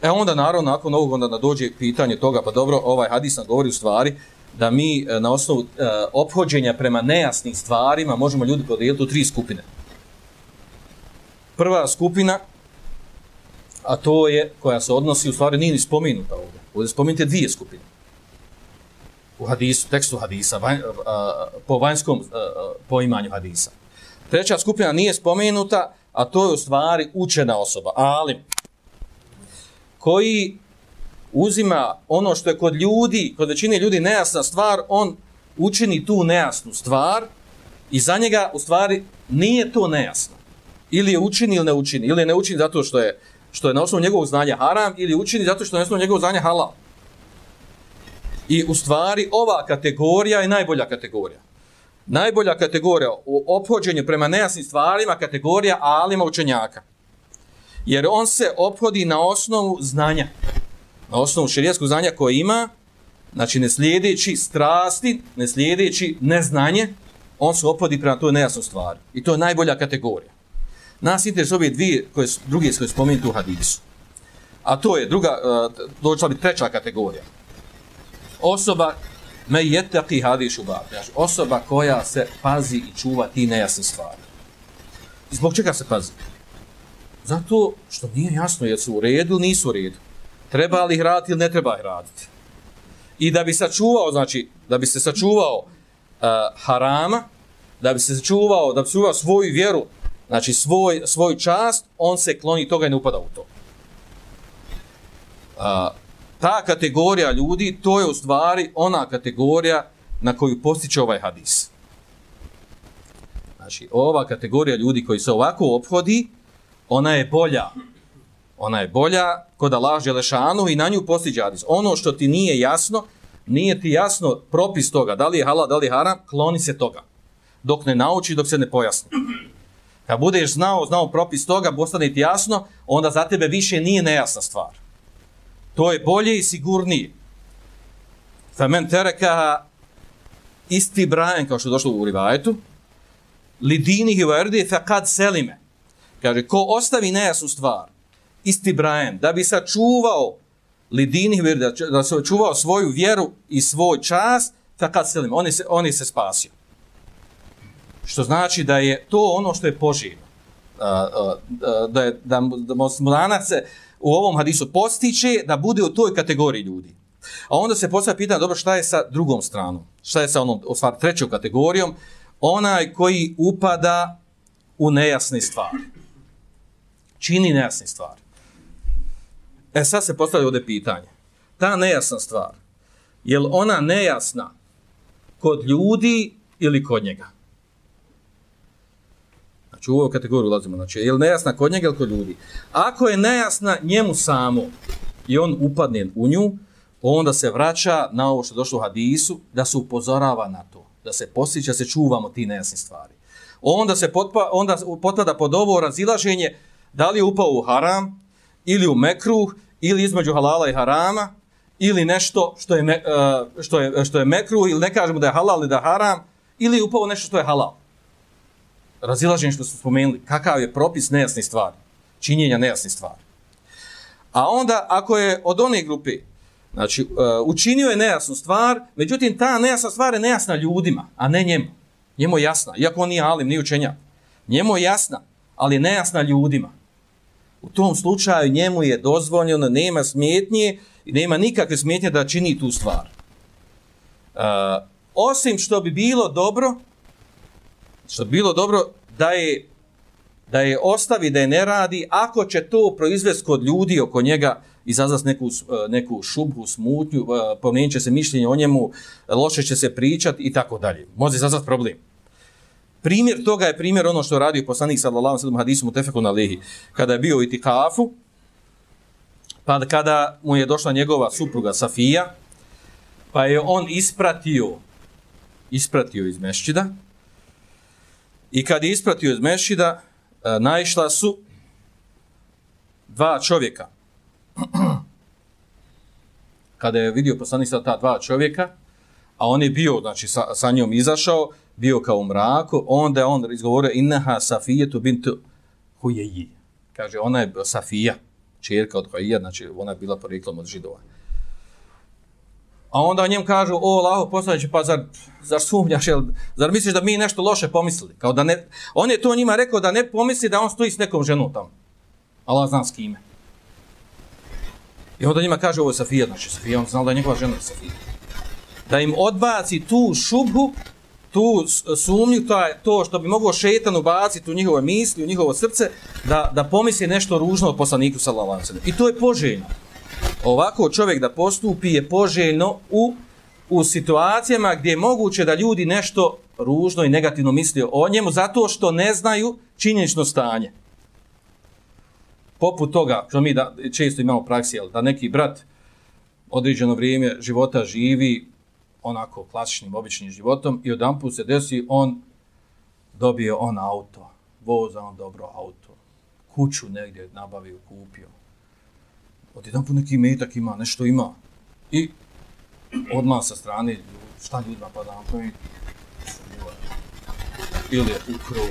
E onda, naravno, nakon ovog onda dođe pitanje toga, pa dobro, ovaj hadis nam govori u stvari, da mi e, na osnovu e, ophođenja prema nejasnim stvarima možemo ljudi podijeliti u tri skupine. Prva skupina, a to je koja se odnosi, u stvari nije ni spominuta ovdje. Ovdje spominite dvije skupine u hadisu, tekstu hadisa, vanj, a, po vanjskom a, poimanju hadisa. Treća skupina nije spomenuta, a to je u stvari učena osoba, ali koji uzima ono što je kod ljudi, kod većine ljudi nejasna stvar, on učini tu nejasnu stvar i za njega u stvari nije to nejasno. Ili je učini ili ne učini, ili ne učini zato što je što je na osnovu njegovog znanja haram ili učini zato što je na osnovu njegovog znanja halal. I u stvari ova kategorija je najbolja kategorija. Najbolja kategorija u ophođenju prema nejasnim stvarima kategorija alima učenjaka. Jer on se ophodi na osnovu znanja. Na osnovu širijetskog znanja koje ima znači ne slijedeći strasti, ne slijedeći neznanje, on se ophodi prema toj nejasnoj stvari. I to je najbolja kategorija. Nas interesuje ove dvije, koje, druge koje spomenuti u hadisu. A to je druga, e, uh, dođela bi treća kategorija. Osoba me jetaki hadi shubab. Osoba koja se pazi i čuva ti nejasne stvari. Zbog čega se pazi? Zato što nije jasno je su u redu ili nisu u redu. Treba li ih raditi ili ne treba ih raditi. I da bi sačuvao, znači, da bi se sačuvao uh, harama, da bi se sačuvao, da bi se sačuvao svoju vjeru, znači svoj, svoj čast, on se kloni toga i ne upada u to. Uh, ta kategorija ljudi, to je u stvari ona kategorija na koju postiče ovaj hadis. Znači, ova kategorija ljudi koji se ovako obhodi, ona je bolja. Ona je bolja kod Allah Želešanu i na nju postiđe hadis. Ono što ti nije jasno, nije ti jasno propis toga, da li je halal, da li je haram, kloni se toga. Dok ne nauči, dok se ne pojasni. Kad budeš znao, znao propis toga, postane ti jasno, onda za tebe više nije nejasna stvar. To je bolje i sigurnije. Femen tereka isti Brian, kao što je došlo u rivajetu, lidini hivardi fekad selime. Kaže, ko ostavi nejasnu stvar, isti Brian, da bi sačuvao lidini hivardi, da se čuvao svoju vjeru i svoj čas, fekad selime. oni se, oni se spasio. Što znači da je to ono što je poživno. Da, je, da, da muslimanac se u ovom hadisu postiče da bude u toj kategoriji ljudi. A onda se postavlja pitanje, dobro, šta je sa drugom stranom? Šta je sa onom, u stvari, trećom kategorijom? onaj koji upada u nejasne stvari. Čini nejasne stvari. E sad se postavlja ovdje pitanje. Ta nejasna stvar, je li ona nejasna kod ljudi ili kod njega? Znači u ovu kategoriju ulazimo. Znači, je li nejasna kod njega ili kod ljudi? Ako je nejasna njemu samo i on upadne u nju, onda se vraća na ovo što je došlo u hadisu, da se upozorava na to da se posjeća, se čuvamo ti nejasni stvari. Onda se potpa, onda potpada pod ovo razilaženje da li je upao u haram ili u mekruh ili između halala i harama ili nešto što je, me, eh, što je, što je mekruh ili ne kažemo da je halal ili da je haram ili je upao nešto što je halal. Razilaženje što su spomenuli, kakav je propis nejasni stvari, činjenja nejasnih stvari. A onda ako je od one grupe Znači, e, učinio je nejasnu stvar, međutim, ta nejasna stvar je nejasna ljudima, a ne njemu. Njemu je jasna, iako on nije alim, nije učenja. Njemu je jasna, ali nejasna ljudima. U tom slučaju njemu je dozvoljeno, nema smjetnje i nema nikakve smjetnje da čini tu stvar. Uh, osim što bi bilo dobro, što bilo dobro da je, da je ostavi, da je ne radi, ako će to proizvesti kod ljudi oko njega, izazvati neku, e, neku šubhu, smutnju, e, promijenit će se mišljenje o njemu, loše će se pričati i tako dalje. Može izazvati problem. Primjer toga je primjer ono što radi poslanik sallallahu sallam hadisom u Tefeku na Lehi. kada je bio u itikafu pa kada mu je došla njegova supruga Safija pa je on ispratio ispratio iz mešćida i kad je ispratio iz Mešida, e, naišla su dva čovjeka kada je vidio poslanik sa ta dva čovjeka, a on je bio, znači sa, sa njom izašao, bio kao u mraku, onda je on izgovorio innaha safijetu bintu hujeji. Kaže, ona je Safija, čerka od Hujeja, znači ona je bila porijeklom od židova. A onda njem kažu, o, laho, poslaniče, pa zar, zar sumnjaš, jel, zar misliš da mi nešto loše pomislili? Kao da ne, on je to njima rekao da ne pomisli da on stoji s nekom ženom tamo. Allah zna s kime. I onda njima kaže ovo je Safija, znači Safija, on znao da je njegova žena Safija. Da im odbaci tu šubhu, tu sumnju, to, to što bi moglo šetan ubaciti u njihove misli, u njihovo srce, da, da pomisli nešto ružno od poslaniku sallallahu I to je poželjno. Ovako čovjek da postupi je poželjno u, u situacijama gdje je moguće da ljudi nešto ružno i negativno misle o njemu zato što ne znaju činjenično stanje poput toga, što mi da, često imamo praksi, da neki brat određeno vrijeme života živi onako klasičnim, običnim životom i odan se desi, on dobije on auto, voza on dobro auto, kuću negdje nabavio, kupio. Od jedan put neki metak ima, nešto ima. I odmah sa strane, šta ljudima pa da napravi? Ili je ukro,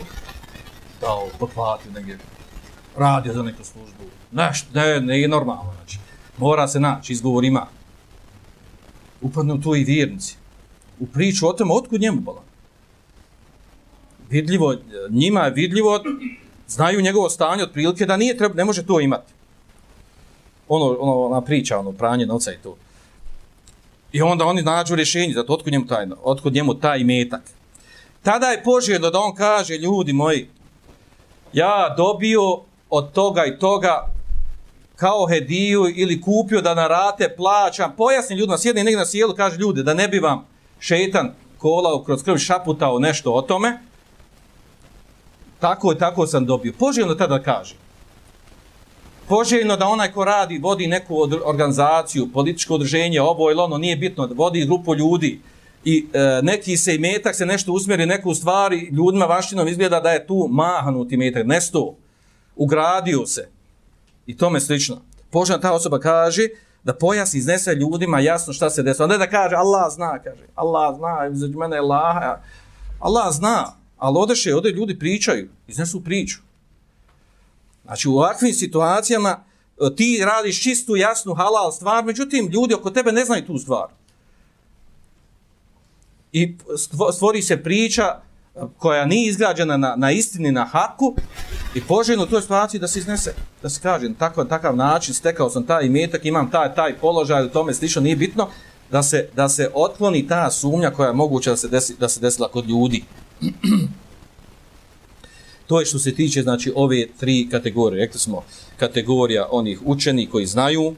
dao, potplatio negdje, radio za neku službu. Nešto, ne, ne je normalno, znači. Mora se naći, izgovor ima. Upadnu tu i vjernici. U priču o tome, otkud njemu bolan? Vidljivo, njima je vidljivo, znaju njegovo stanje otprilike da nije treba, ne može to imati. Ono, ono, ona priča, ono, pranje novca i to. I onda oni nađu rješenje, zato otkud njemu taj, otkud njemu taj metak. Tada je poželjno da on kaže, ljudi moji, ja dobio od toga i toga kao hediju ili kupio da na rate plaćam, pojasni ljudima, sjedni negdje na sjelu, kaže ljudi, da ne bi vam šetan kolao kroz krv šaputao nešto o tome, tako i tako sam dobio. Poželjno tada kaže. Poželjno da onaj ko radi, vodi neku organizaciju, političko održenje, ovo ili ono, nije bitno, da vodi grupu ljudi i e, neki se i metak se nešto usmjeri, neku stvari, ljudima vaštinom izgleda da je tu mahanuti metak, nesto, ugradio se. I tome slično. Poželjno ta osoba kaže da pojasni, iznese ljudima jasno šta se desilo. Ne da kaže Allah zna, kaže. Allah zna, između mene je Allah. Allah zna, ali odeše, ode ljudi pričaju, iznesu priču. Znači u ovakvim situacijama e, ti radiš čistu, jasnu, halal stvar, međutim ljudi oko tebe ne znaju tu stvar. I stvori se priča e, koja nije izgrađena na, na istini, na haku, i poželjno u toj situaciji da se iznese, da se kaže, na takav, takav način, stekao sam taj imetak, imam taj, taj položaj, u tome slično, nije bitno, da se, da se otkloni ta sumnja koja je moguća da se, desi, da se desila kod ljudi to je što se tiče znači ove tri kategorije. Rekli smo kategorija onih učeni koji znaju,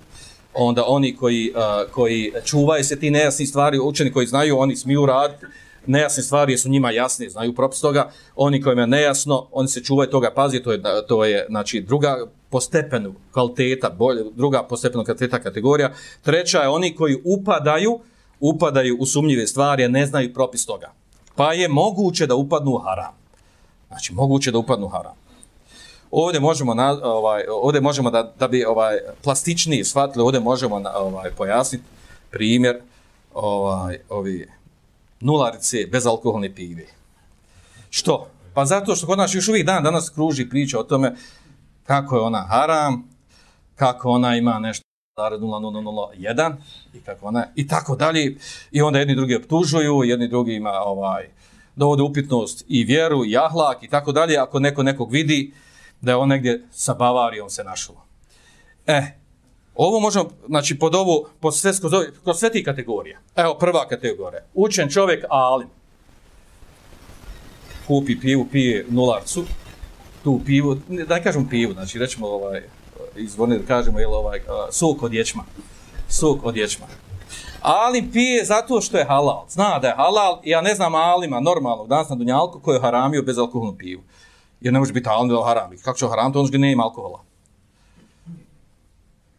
onda oni koji, uh, koji čuvaju se ti nejasni stvari, učeni koji znaju, oni smiju raditi, nejasne stvari su njima jasne, znaju propis toga, oni kojima je nejasno, oni se čuvaju toga, pazi, to je, to je znači, druga postepenu kvaliteta, bolje, druga postepenu kvaliteta kategorija. Treća je oni koji upadaju, upadaju u sumnjive stvari, a ne znaju propis toga. Pa je moguće da upadnu u haram. Znači, moguće da upadnu haram. Ovdje možemo, na, ovaj, ovdje možemo da, da bi ovaj plastičniji shvatili, ovdje možemo na, ovaj, pojasniti primjer ovaj, ovi nularice bez alkoholne pive. Što? Pa zato što kod nas još uvijek dan danas kruži priča o tome kako je ona haram, kako ona ima nešto 0,001 i kako ona i tako dalje i onda jedni drugi optužuju, jedni drugi ima ovaj dovode upitnost i vjeru i ahlak i tako dalje ako neko nekog vidi da je on negdje sa Bavarijom se našlo. E, ovo možemo, znači pod ovu, pod sve, kod sve ti kategorija. Evo, prva kategorija. Učen čovjek, alim. Kupi pivu, pije nularcu. Tu pivu, da ne kažem pivu, znači rećemo ovaj, izvorni da kažemo, jel ovaj, sok od ječma. Sok od ječma ali pije zato što je halal. Zna da je halal, ja ne znam alima normalnog danas na Dunjalku koji je haramio bez alkoholnu pivu. Jer ne može biti alim da harami. Kako će haram, to on ne ima alkohola.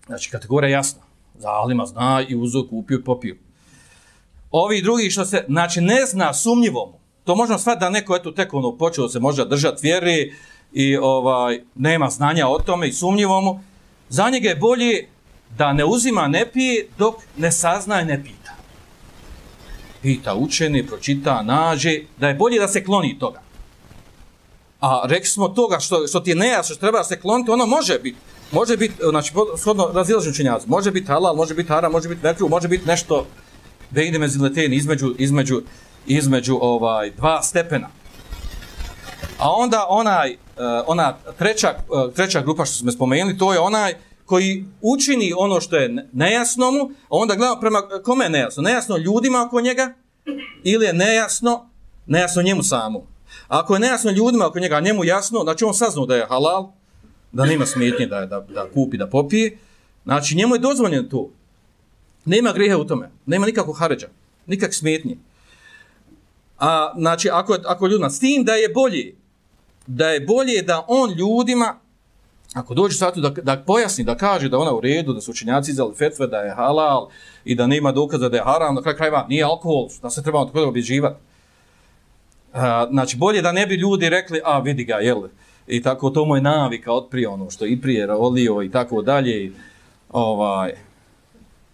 Znači, kategorija je jasna. Za alima zna i uzo, kupio i popio. Ovi drugi što se, znači, ne zna sumnjivom. To možemo shvatiti da neko eto tek ono počeo se možda držati vjeri i ovaj nema znanja o tome i sumnjivomu. Za njega je bolje da ne uzima, ne pije, dok ne sazna i ne pita. Pita učeni, pročita, nađe, da je bolje da se kloni toga. A rekli smo toga što, što ti je nejasno, što treba se kloniti, ono može biti. Može biti, znači, shodno razilažen učenjac, može biti halal, može biti haram, može biti nekru, može biti nešto da ide između, između, između ovaj dva stepena. A onda onaj, eh, ona treća, eh, treća grupa što smo spomenuli, to je onaj koji učini ono što je nejasno mu, a onda gleda prema kome je nejasno. Nejasno ljudima oko njega ili je nejasno, nejasno njemu samu. Ako je nejasno ljudima oko njega, njemu jasno, znači on saznao da je halal, da nema smetnje da, da, da kupi, da popije, znači njemu je dozvoljeno to. Nema grehe u tome, nema nikakvog haređa, nikak smetnje. A, znači, ako, ako ljudima, s tim da je bolje, da je bolje da on ljudima ako dođe satu da, da pojasni, da kaže da ona u redu, da su učenjaci izdali fetve, da je halal i da nema dokaza da je haram, na kraj krajeva nije alkohol, da se treba tako da obježivati. Znači, bolje da ne bi ljudi rekli, a vidi ga, jel, i tako to moj navika od prije ono što i prije olio i tako dalje. Ovaj.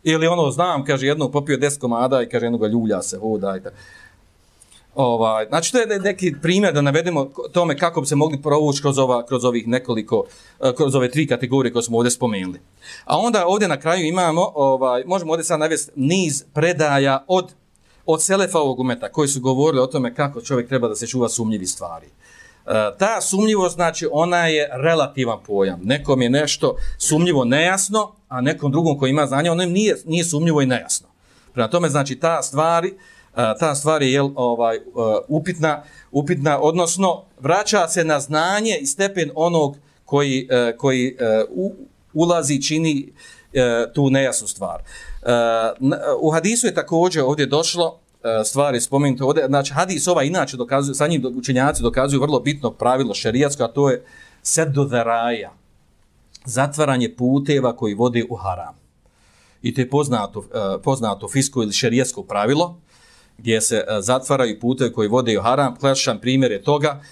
Ili ono, znam, kaže, jednog popio 10 komada i kaže, jednog ljulja se, hoda i tako. Ovaj, znači, to je neki primjer da navedemo tome kako bi se mogli provući kroz, ova, kroz ovih nekoliko, e, kroz ove tri kategorije koje smo ovdje spomenuli. A onda ovdje na kraju imamo, ovaj, možemo ovdje sad navesti niz predaja od, od Selefa ovog umeta koji su govorili o tome kako čovjek treba da se čuva sumnjivi stvari. E, ta sumnjivost, znači, ona je relativan pojam. Nekom je nešto sumnjivo nejasno, a nekom drugom koji ima znanje, ono nije, nije sumnjivo i nejasno. Prema tome, znači, ta stvari, ta stvar je jel, ovaj, e, upitna, upitna, odnosno vraća se na znanje i stepen onog koji, e, koji e, ulazi, čini tu nejasnu stvar. U hadisu je također ovdje došlo stvari spomenute ovdje, znači hadis ova inače dokazuje, sa njim učenjaci dokazuju vrlo bitno pravilo šerijatsko, a to je sedu dharaja, zatvaranje puteva koji vode u haram. I to je poznato, poznato fisko ili šerijatsko pravilo, gdje se e, zatvaraju pute koji vode u haram. Klasičan primjer je toga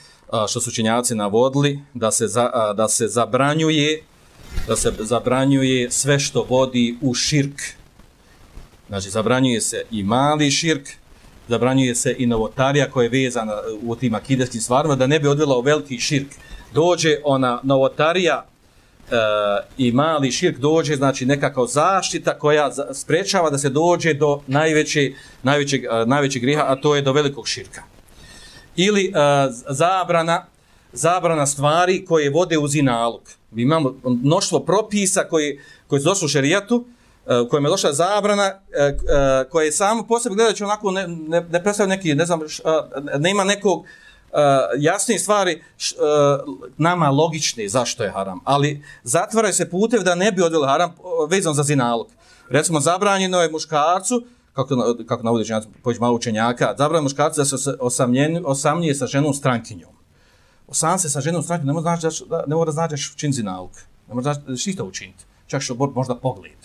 što su činjaci navodili da se, za, da se zabranjuje da se zabranjuje sve što vodi u širk. Znači, zabranjuje se i mali širk, zabranjuje se i novotarija koja je vezana u tim akideskim stvarima, da ne bi odvela u veliki širk. Dođe ona novotarija e, i mali širk dođe, znači nekakav zaštita koja sprečava da se dođe do najveće, eh, najvećeg, e, najvećeg griha, a to je do velikog širka. Ili e, zabrana, zabrana stvari koje vode u zinalog. Mi imamo mnoštvo propisa koji, koji su došli u šerijatu, eh, u kojem je došla zabrana, koja je samo posebno gledajući onako ne, ne, ne predstavlja neki, ne znam, š, ne ima nekog, Eh, uh, jasne stvari š, uh, nama logične zašto je haram, ali zatvaraju se putev da ne bi odveli haram eh, vezan za zinalog. Recimo, zabranjeno je muškarcu, kako, kako navodi učenjaka, pođe malo učenjaka, zabranjeno muškarcu da se osamnije sa ženom strankinjom. Osam se sa ženom strankinjom ne mora znači da, ne mora znači da čin zinalog. Ne mora znači da će to učiniti. Čak što možda pogled.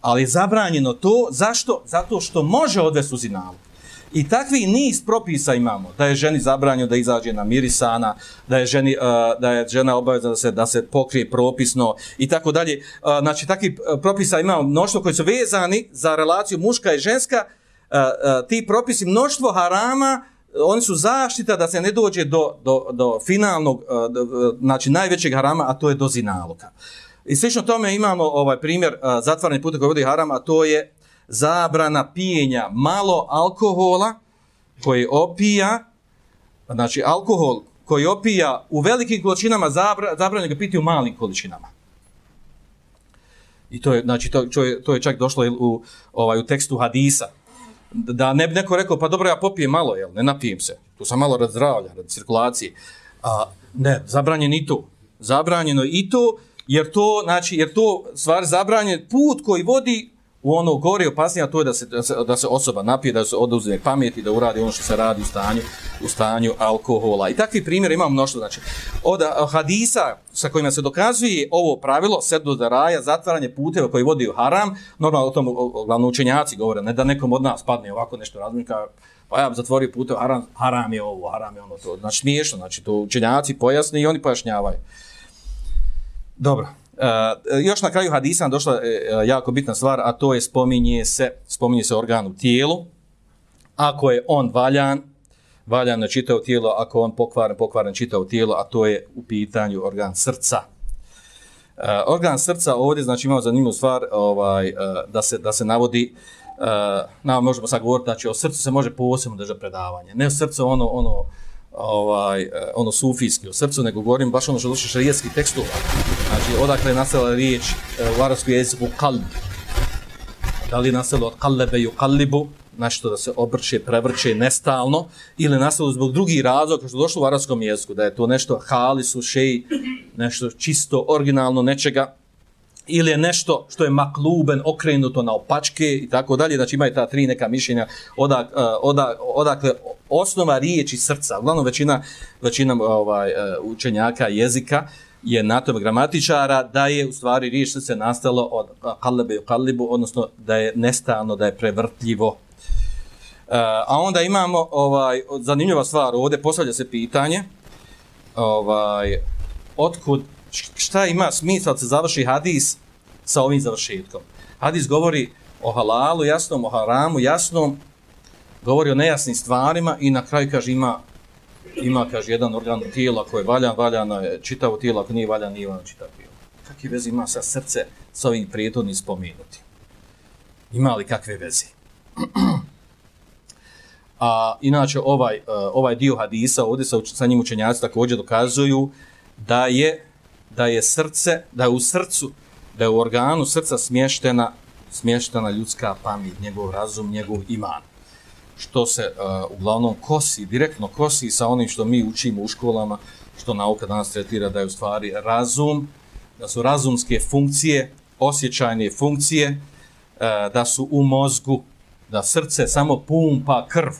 Ali zabranjeno to, zašto? Zato što može odvesti u zinalog. I takvi niz propisa imamo, da je ženi zabranjeno da izađe na mirisana, da je ženi eh, da je žena obavezna da se da se pokrije propisno i tako dalje. Eh, znači takvi eh, propisa imamo mnoštvo koji su vezani za relaciju muška i ženska. Ti propisi mnoštvo harama oni su zaštita da se ne dođe do, do, do finalnog, do, znači najvećeg harama, a to je do zinaloga. I slično tome imamo ovaj primjer zatvaranje puta koji vodi harama, a to je zabrana pijenja malo alkohola koji opija, znači alkohol koji opija u velikim količinama, zabra, zabranjeno ga piti u malim količinama. I to je, znači, to, to, je, to je čak došlo u, ovaj, u tekstu hadisa. Da ne bi neko rekao, pa dobro, ja popijem malo, jel, ne napijem se. Tu sam malo rad zdravlja, rad cirkulacije. A, ne, zabranjeno i to. Zabranjeno i to, jer to, znači, jer to stvar zabranjen put koji vodi u ono gori opasnije, a to je da se, da se, da se osoba napije, da se oduzme pameti, da uradi ono što se radi u stanju, u stanju alkohola. I takvi primjer imamo mnoštvo. Znači, od hadisa sa kojima se dokazuje ovo pravilo, sedu da raja, zatvaranje puteva koji vodi u haram, normalno o tom glavno učenjaci govore, ne da nekom od nas padne ovako nešto razmika, pa ja zatvorio putev, haram, haram je ovo, haram je ono to. Znači, smiješno, znači, to učenjaci pojasni i oni pojašnjavaju. Dobro, Eh, još na kraju hadisa nam došla eh, eh, jako bitna stvar, a to je spominje se, spominje se organ u tijelu. Ako je on valjan, valjan na čitao tijelo, ako on pokvaren, pokvaren čitao tijelo, a to je u pitanju organ srca. Uh, organ srca ovdje, znači imamo zanimljivu stvar, ovaj, uh, da, se, da se navodi, uh, nam možemo sad govoriti, znači o srcu se može posebno držati predavanje. Ne o srcu ono, ono, ovaj, ono sufijski o srcu, nego govorim baš ono što došli šarijetski tekstova. Znači, odakle je nastala riječ e, u arabskom jeziku kalb. Da li je nastalo od kallebe i kallibu, znači nešto da se obrće, prevrće nestalno, ili nastalo zbog drugih razloga, što došlo u arabskom jeziku, da je to nešto halisu, šeji, nešto čisto, originalno nečega, ili je nešto što je makluben, okrenuto na opačke i tako dalje, znači imaju ta tri neka mišljenja odak, e, odak, odakle osnova riječi srca. Uglavnom većina, većina ovaj, e, učenjaka jezika je na tome gramatičara da je u stvari riječ se nastalo od kalebe i kalibu, odnosno da je nestalno, da je prevrtljivo. E, a onda imamo ovaj zanimljiva stvar, ovdje postavlja se pitanje ovaj, otkud šta ima smisla da se završi hadis sa ovim završetkom. Hadis govori o halalu jasnom, o haramu jasnom, govori o nejasnim stvarima i na kraju kaže ima ima kaže jedan organ tijela koji je valjan, valjano je čitavo tijelo, ako nije valjan, nije ono valjan čitavo tijelo. Kakve veze ima sa srce sa ovim prijetodnim spomenuti? Ima li kakve veze? <clears throat> A inače ovaj e, ovaj dio hadisa ovdje sa, sa njim učenjaci također dokazuju da je da je srce, da je u srcu, da je u organu srca smještena smještena ljudska pamet, njegov razum, njegov iman. Što se uh, uglavnom kosi, direktno kosi sa onim što mi učimo u školama, što nauka danas tretira da je u stvari razum, da su razumske funkcije, osjećajne funkcije, uh, da su u mozgu, da srce samo pumpa krv.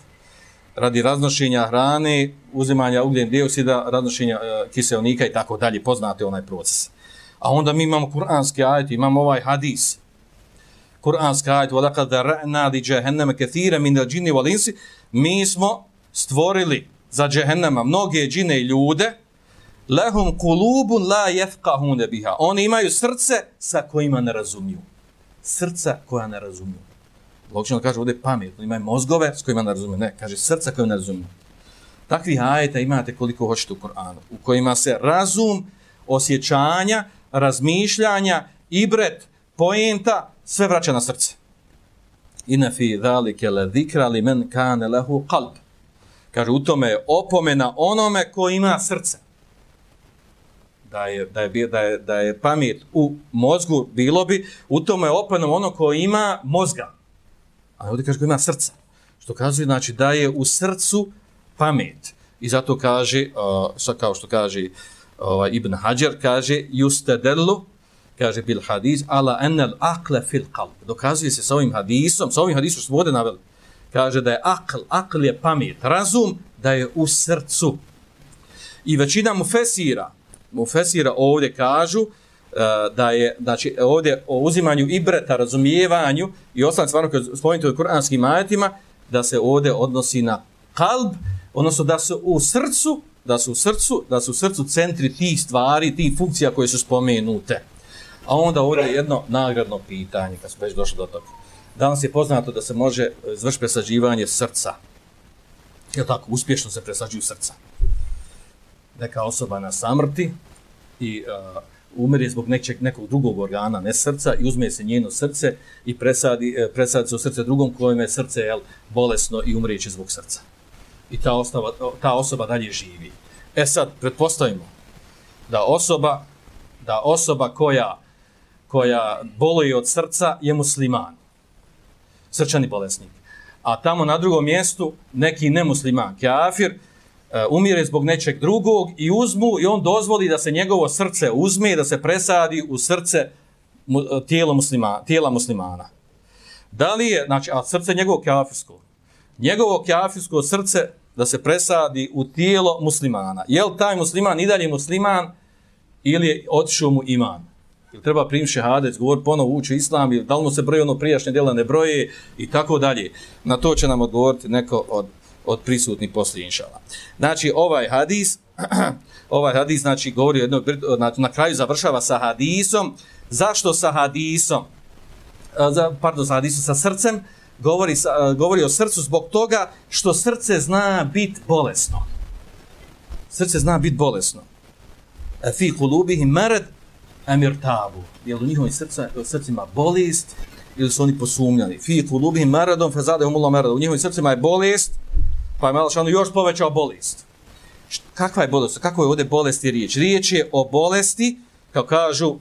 Radi raznošenja hrane, uzimanja ugljen dioksida, raznošenja uh, kiselnika i tako dalje, poznate onaj proces. A onda mi imamo kuranski ajet, imamo ovaj hadis, kuranski ajet, وَلَقَدْ دَرَعْنَا دِ جَهَنَّمَ كَثِيرًا مِنَ الْجِنِّ وَلِنْسِ Mi smo stvorili za džehennema mnoge džine i ljude, لَهُمْ قُلُوبٌ لَا يَفْقَهُونَ بِهَا Oni imaju srce sa kojima ne razumiju. Srca koja ne razumiju. Logično kaže ovdje pamet, imaju mozgove s kojima ne razumiju. Ne, kaže srca koja ne razumiju. Takvi ajeta imate koliko hoćete u Koranu, u kojima se razum, osjećanja, razmišljanja, ibret, poenta, sve vraća na srce. Ina fi zalike la zikra li men kane lehu qalb. Kaže, u tome je opomena onome ko ima srce. Da je, da je, da je, da je pamet u mozgu bilo bi, u tome je opomena ono ko ima mozga. A ovdje kaže ko ima srca. Što kaže, znači da je u srcu pamet. I zato kaže, uh, kao što kaže uh, Ibn Hajar, kaže, justedellu kaže bil hadis ala enel al aql fil qalb. Dokazuje se sa ovim hadisom sa ovim hadisom što smo ovdje naveli. Kaže da je aql akl je pamet razum da je u srcu. I većina mu fesira mu fesira ovdje kažu uh, da je znači ovdje o uzimanju ibreta razumijevanju i ostalim stvarno koje spomenuti u kuranskim ajetima da se ovdje odnosi na kalb odnosno da su u srcu da su u srcu da su u srcu centri tih stvari tih funkcija koje su spomenute. A onda ovdje je jedno nagradno pitanje, kad smo već došli do toga. Danas je poznato da se može e, izvršiti presađivanje srca. Je tako? Uspješno se presađuju srca. Neka osoba na samrti i uh, umire zbog nečeg, nekog drugog organa, ne srca, i uzme se njeno srce i presadi, uh, presadi se u srce drugom kojem je srce jel, bolesno i umrijeće zbog srca. I ta, ostava, ta osoba dalje živi. E sad, pretpostavimo da osoba, da osoba koja koja boluje od srca je musliman. Srčani bolesnik. A tamo na drugom mjestu neki nemusliman, kafir, e, umire zbog nečeg drugog i uzmu i on dozvoli da se njegovo srce uzme i da se presadi u srce e, tijela muslimana. Tijela muslimana. Da li je, znači, a srce njegovog kafirskog, njegovo kafirsko srce da se presadi u tijelo muslimana. Je li taj musliman i dalje musliman ili je otišao mu iman? Ili treba primiti šehadec, govor ponovo ući islam, ili da li mu se broji ono prijašnje djela ne broje i tako dalje. Na to će nam odgovoriti neko od, od prisutnih poslije inšala. Znači, ovaj hadis, <clears throat> ovaj hadis, znači, govori jedno, na, na kraju završava sa hadisom. Zašto sa hadisom? E, za, pardon, sa hadisom, sa srcem, govori, sa, e, govori o srcu zbog toga što srce zna biti bolesno. Srce zna biti bolesno. E, fi kulubihi mered emir tabu, jel u njihovim srca, srcima bolest, ili su oni posumnjali. Fi kulubihim maradom, fezade humullah maradom. U njihovim srcima je bolest, pa je malo još povećao bolest. Kakva je bolest? Kako je ovdje bolesti riječ? Riječ je o bolesti, kao kažu uh, uh,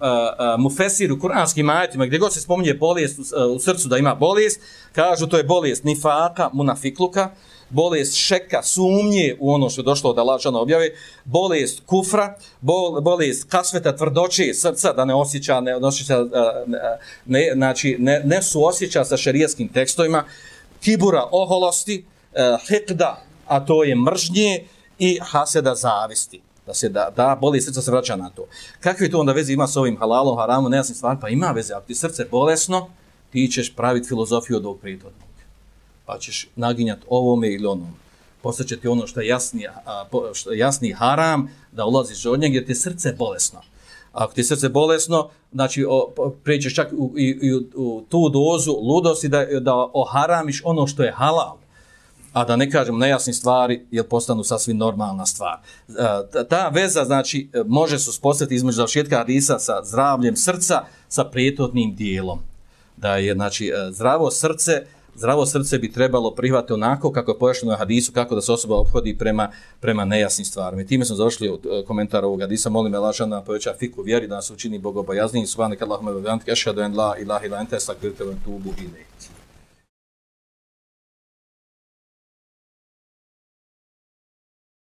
mufesir u kuranskim ajetima, gdje god se spominje bolest u, uh, u srcu da ima bolest, kažu to je bolest nifaka, munafikluka, bolest šeka, sumnje u ono što je došlo od Allahšana objave, bolest kufra, bol, bolest kasveta tvrdoće srca, da ne osjeća, ne, osjeća, e, ne, e, znači, ne, ne su osjeća sa šerijskim tekstovima, kibura oholosti, e, hekda, a to je mržnje, i haseda zavisti da se da, da boli srca se vraća na to. Kakve to onda veze ima s ovim halalom, haramom, nejasnim stvarima? Pa ima veze, ako ti srce bolesno, ti ćeš praviti filozofiju od ovog prijetodnog pa ćeš naginjati ovome ili onom. Postaće ti ono što je jasni, a, što je jasni haram, da ulaziš od njega jer ti srce bolesno. Ako ti je srce bolesno, znači prećeš čak u, i, i, u, u tu dozu ludosti da, da oharamiš ono što je halal a da ne kažem nejasni stvari, jer postanu sasvim normalna stvar. E, ta veza, znači, e, može se uspostaviti između završetka hadisa sa zdravljem srca, sa prijetodnim dijelom. Da je, znači, e, zdravo srce, zdravo srce bi trebalo prihvati onako kako je pojašnjeno u hadisu, kako da se osoba obhodi prema, prema nejasnim stvarima. I time smo završili od e, komentara ovog hadisa. Molim je lažan da poveća fiku vjeri, da nas učini bogobojaznim. Subhanak Allahumma wa bihamdika ashhadu an la ilaha illa anta astaghfiruka wa atubu ilayk.